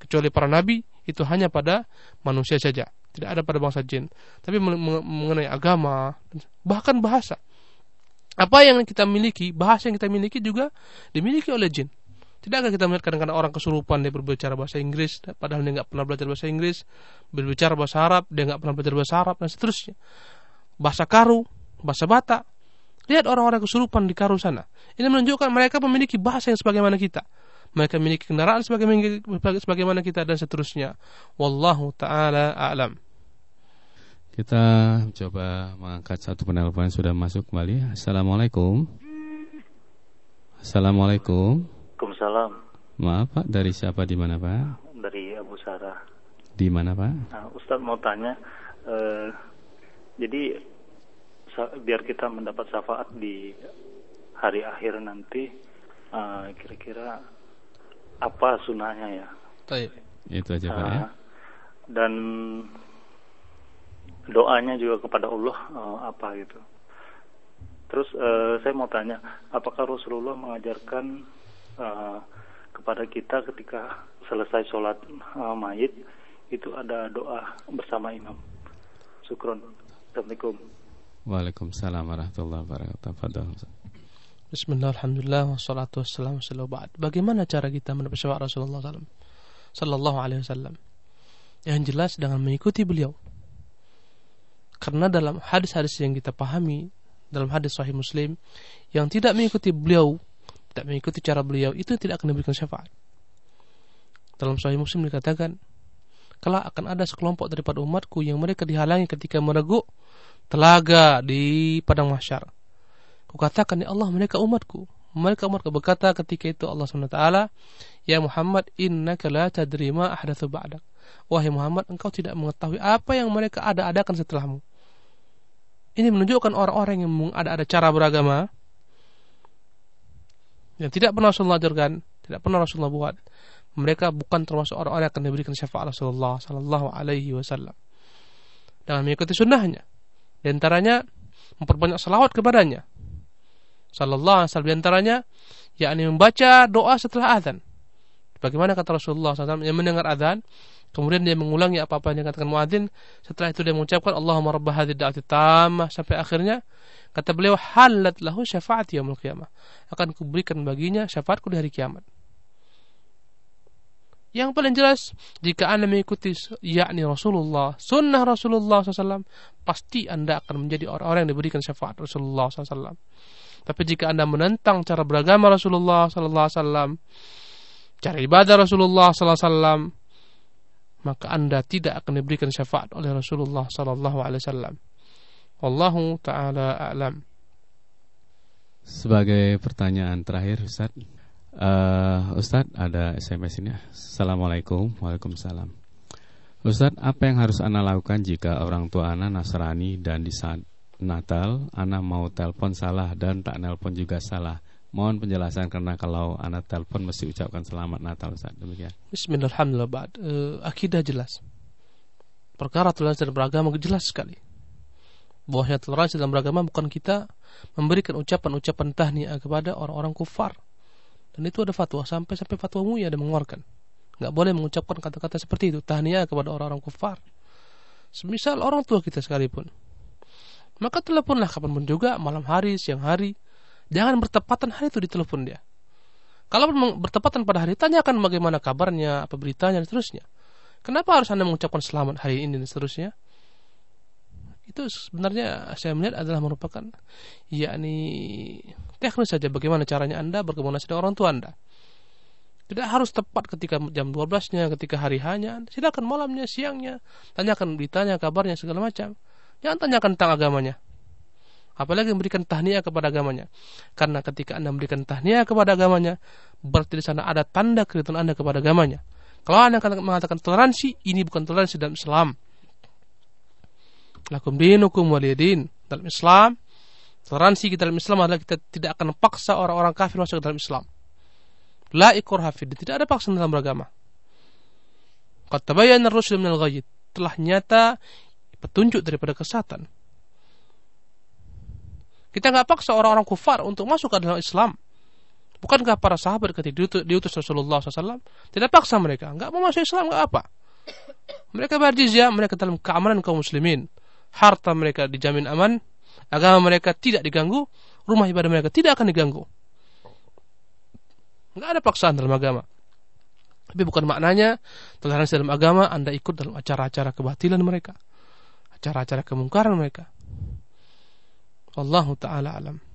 Kecuali para nabi itu hanya pada manusia saja, tidak ada pada bangsa jin. Tapi mengenai agama, bahkan bahasa. Apa yang kita miliki, bahasa yang kita miliki juga dimiliki oleh jin. Tidakkah kita melihat kadang-kadang orang kesurupan dia berbicara bahasa Inggris, padahal dia nggak pernah belajar bahasa Inggris, berbicara bahasa Arab, dia nggak pernah belajar bahasa Arab dan seterusnya. Bahasa Karu, bahasa Batak. Lihat orang-orang kesurupan di Karu sana. Ini menunjukkan mereka memiliki bahasa yang sebagaimana kita. Mereka memiliki kendaraan sebagaimana, sebagaimana kita dan seterusnya. Wallahu taala a'lam. Kita coba mengangkat satu penelpon sudah masuk kembali. Assalamualaikum. Assalamualaikum. Waalaikumsalam. Maaf Pak, dari siapa di mana Pak? Dari Abu Sarah. Di mana Pak? Nah, Ustadz mau tanya, eh, jadi biar kita mendapat syafaat di hari akhir nanti, eh, kira-kira apa sunahnya ya? Baik. Itu aja Pak uh, ya. Ah, dan doanya juga kepada Allah uh, apa gitu. Terus uh, saya mau tanya, apakah Rasulullah mengajarkan uh, kepada kita ketika selesai sholat uh, mayit itu ada doa bersama imam? Syukron. Assalamualaikum. Waalaikumsalam warahmatullahi wabarakatuh. Bismillah, alhamdulillah, wassalatu wassalamu ba'd. Bagaimana cara kita mendapat syafaat Rasulullah SAW? Sallallahu alaihi wasallam. Yang jelas dengan mengikuti beliau karena dalam hadis-hadis yang kita pahami dalam hadis Sahih Muslim yang tidak mengikuti beliau, tidak mengikuti cara beliau itu tidak akan diberikan syafaat. Dalam Sahih Muslim dikatakan, kelak akan ada sekelompok daripada umatku yang mereka dihalangi ketika mereguk telaga di padang mahsyar. Kukatakan ya Allah mereka umatku. Mereka umatku berkata ketika itu Allah SWT Ya Muhammad innaka la tadri ma ahdathu ba'dak Wahai Muhammad, engkau tidak mengetahui apa yang mereka ada-adakan setelahmu. Ini menunjukkan orang-orang yang ada-ada cara beragama yang tidak pernah Rasulullah ajarkan, tidak pernah Rasulullah buat. Mereka bukan termasuk orang-orang yang akan diberikan syafaat Rasulullah Sallallahu Alaihi Wasallam. Dengan mengikuti sunnahnya. Di antaranya memperbanyak salawat kepadanya. Sallallahu Alaihi Wasallam. Di antaranya yakni membaca doa setelah azan. Bagaimana kata Rasulullah SAW yang mendengar azan Kemudian dia mengulangi apa-apa yang dikatakan muadzin. Setelah itu dia mengucapkan Allahumma rabb hadhihi da'wati tammah sampai akhirnya kata beliau halat lahu syafaat yaumil qiyamah. Akan kuberikan baginya syafaatku di hari kiamat. Yang paling jelas jika anda mengikuti yakni Rasulullah, sunnah Rasulullah SAW, pasti anda akan menjadi orang-orang yang diberikan syafaat Rasulullah SAW. Tapi jika anda menentang cara beragama Rasulullah SAW, cara ibadah Rasulullah SAW, maka Anda tidak akan diberikan syafaat oleh Rasulullah wasallam. Wallahu taala a'lam. Sebagai pertanyaan terakhir Ustaz, uh, Ustaz ada SMS ini. Assalamualaikum, waalaikumsalam. Ustaz, apa yang harus Anda lakukan jika orang tua Anda Nasrani dan di saat Natal Anda mau telepon salah dan tak nelpon juga salah? Mohon penjelasan karena kalau anak telepon mesti ucapkan selamat Natal Ustaz. Demikian. Bismillahirrahmanirrahim. Uh, akidah jelas. Perkara toleransi dalam beragama jelas sekali. Bahwa toleransi dalam beragama bukan kita memberikan ucapan-ucapan tahniah kepada orang-orang kufar. Dan itu ada fatwa sampai-sampai fatwa MUI ada mengeluarkan. Enggak boleh mengucapkan kata-kata seperti itu tahniah kepada orang-orang kufar. Semisal orang tua kita sekalipun. Maka teleponlah kapan pun juga, malam hari, siang hari, Jangan bertepatan hari itu ditelepon dia. Kalau bertepatan pada hari, tanyakan bagaimana kabarnya, apa beritanya, dan seterusnya. Kenapa harus Anda mengucapkan selamat hari ini dan seterusnya? Itu sebenarnya saya melihat adalah merupakan yakni teknis saja bagaimana caranya Anda berkomunikasi dengan orang tua Anda. Tidak harus tepat ketika jam 12-nya, ketika hari hanya. Silakan malamnya, siangnya. Tanyakan beritanya, kabarnya, segala macam. Jangan tanyakan tentang agamanya apalagi memberikan tahniah kepada agamanya. Karena ketika Anda memberikan tahniah kepada agamanya, berarti di sana ada tanda keridhaan Anda kepada agamanya. Kalau Anda mengatakan toleransi, ini bukan toleransi dalam Islam. Lakum dinukum waliyadin. Dalam Islam, Toleransi kita dalam Islam adalah kita tidak akan paksa orang-orang kafir masuk ke dalam Islam. La ikur hafid. Tidak ada paksaan dalam beragama. Qad tabayyana ar-rusyd min al Telah nyata petunjuk daripada kesatan. Kita nggak paksa orang-orang kufar untuk masuk ke dalam Islam. Bukankah para sahabat ketika diutus Rasulullah SAW tidak paksa mereka, nggak mau masuk Islam nggak apa. Mereka berjizya, mereka dalam keamanan kaum muslimin. Harta mereka dijamin aman, agama mereka tidak diganggu, rumah ibadah mereka tidak akan diganggu. Nggak ada paksaan dalam agama. Tapi bukan maknanya toleransi dalam agama Anda ikut dalam acara-acara kebatilan mereka. Acara-acara kemungkaran mereka. Wallahu taala alam.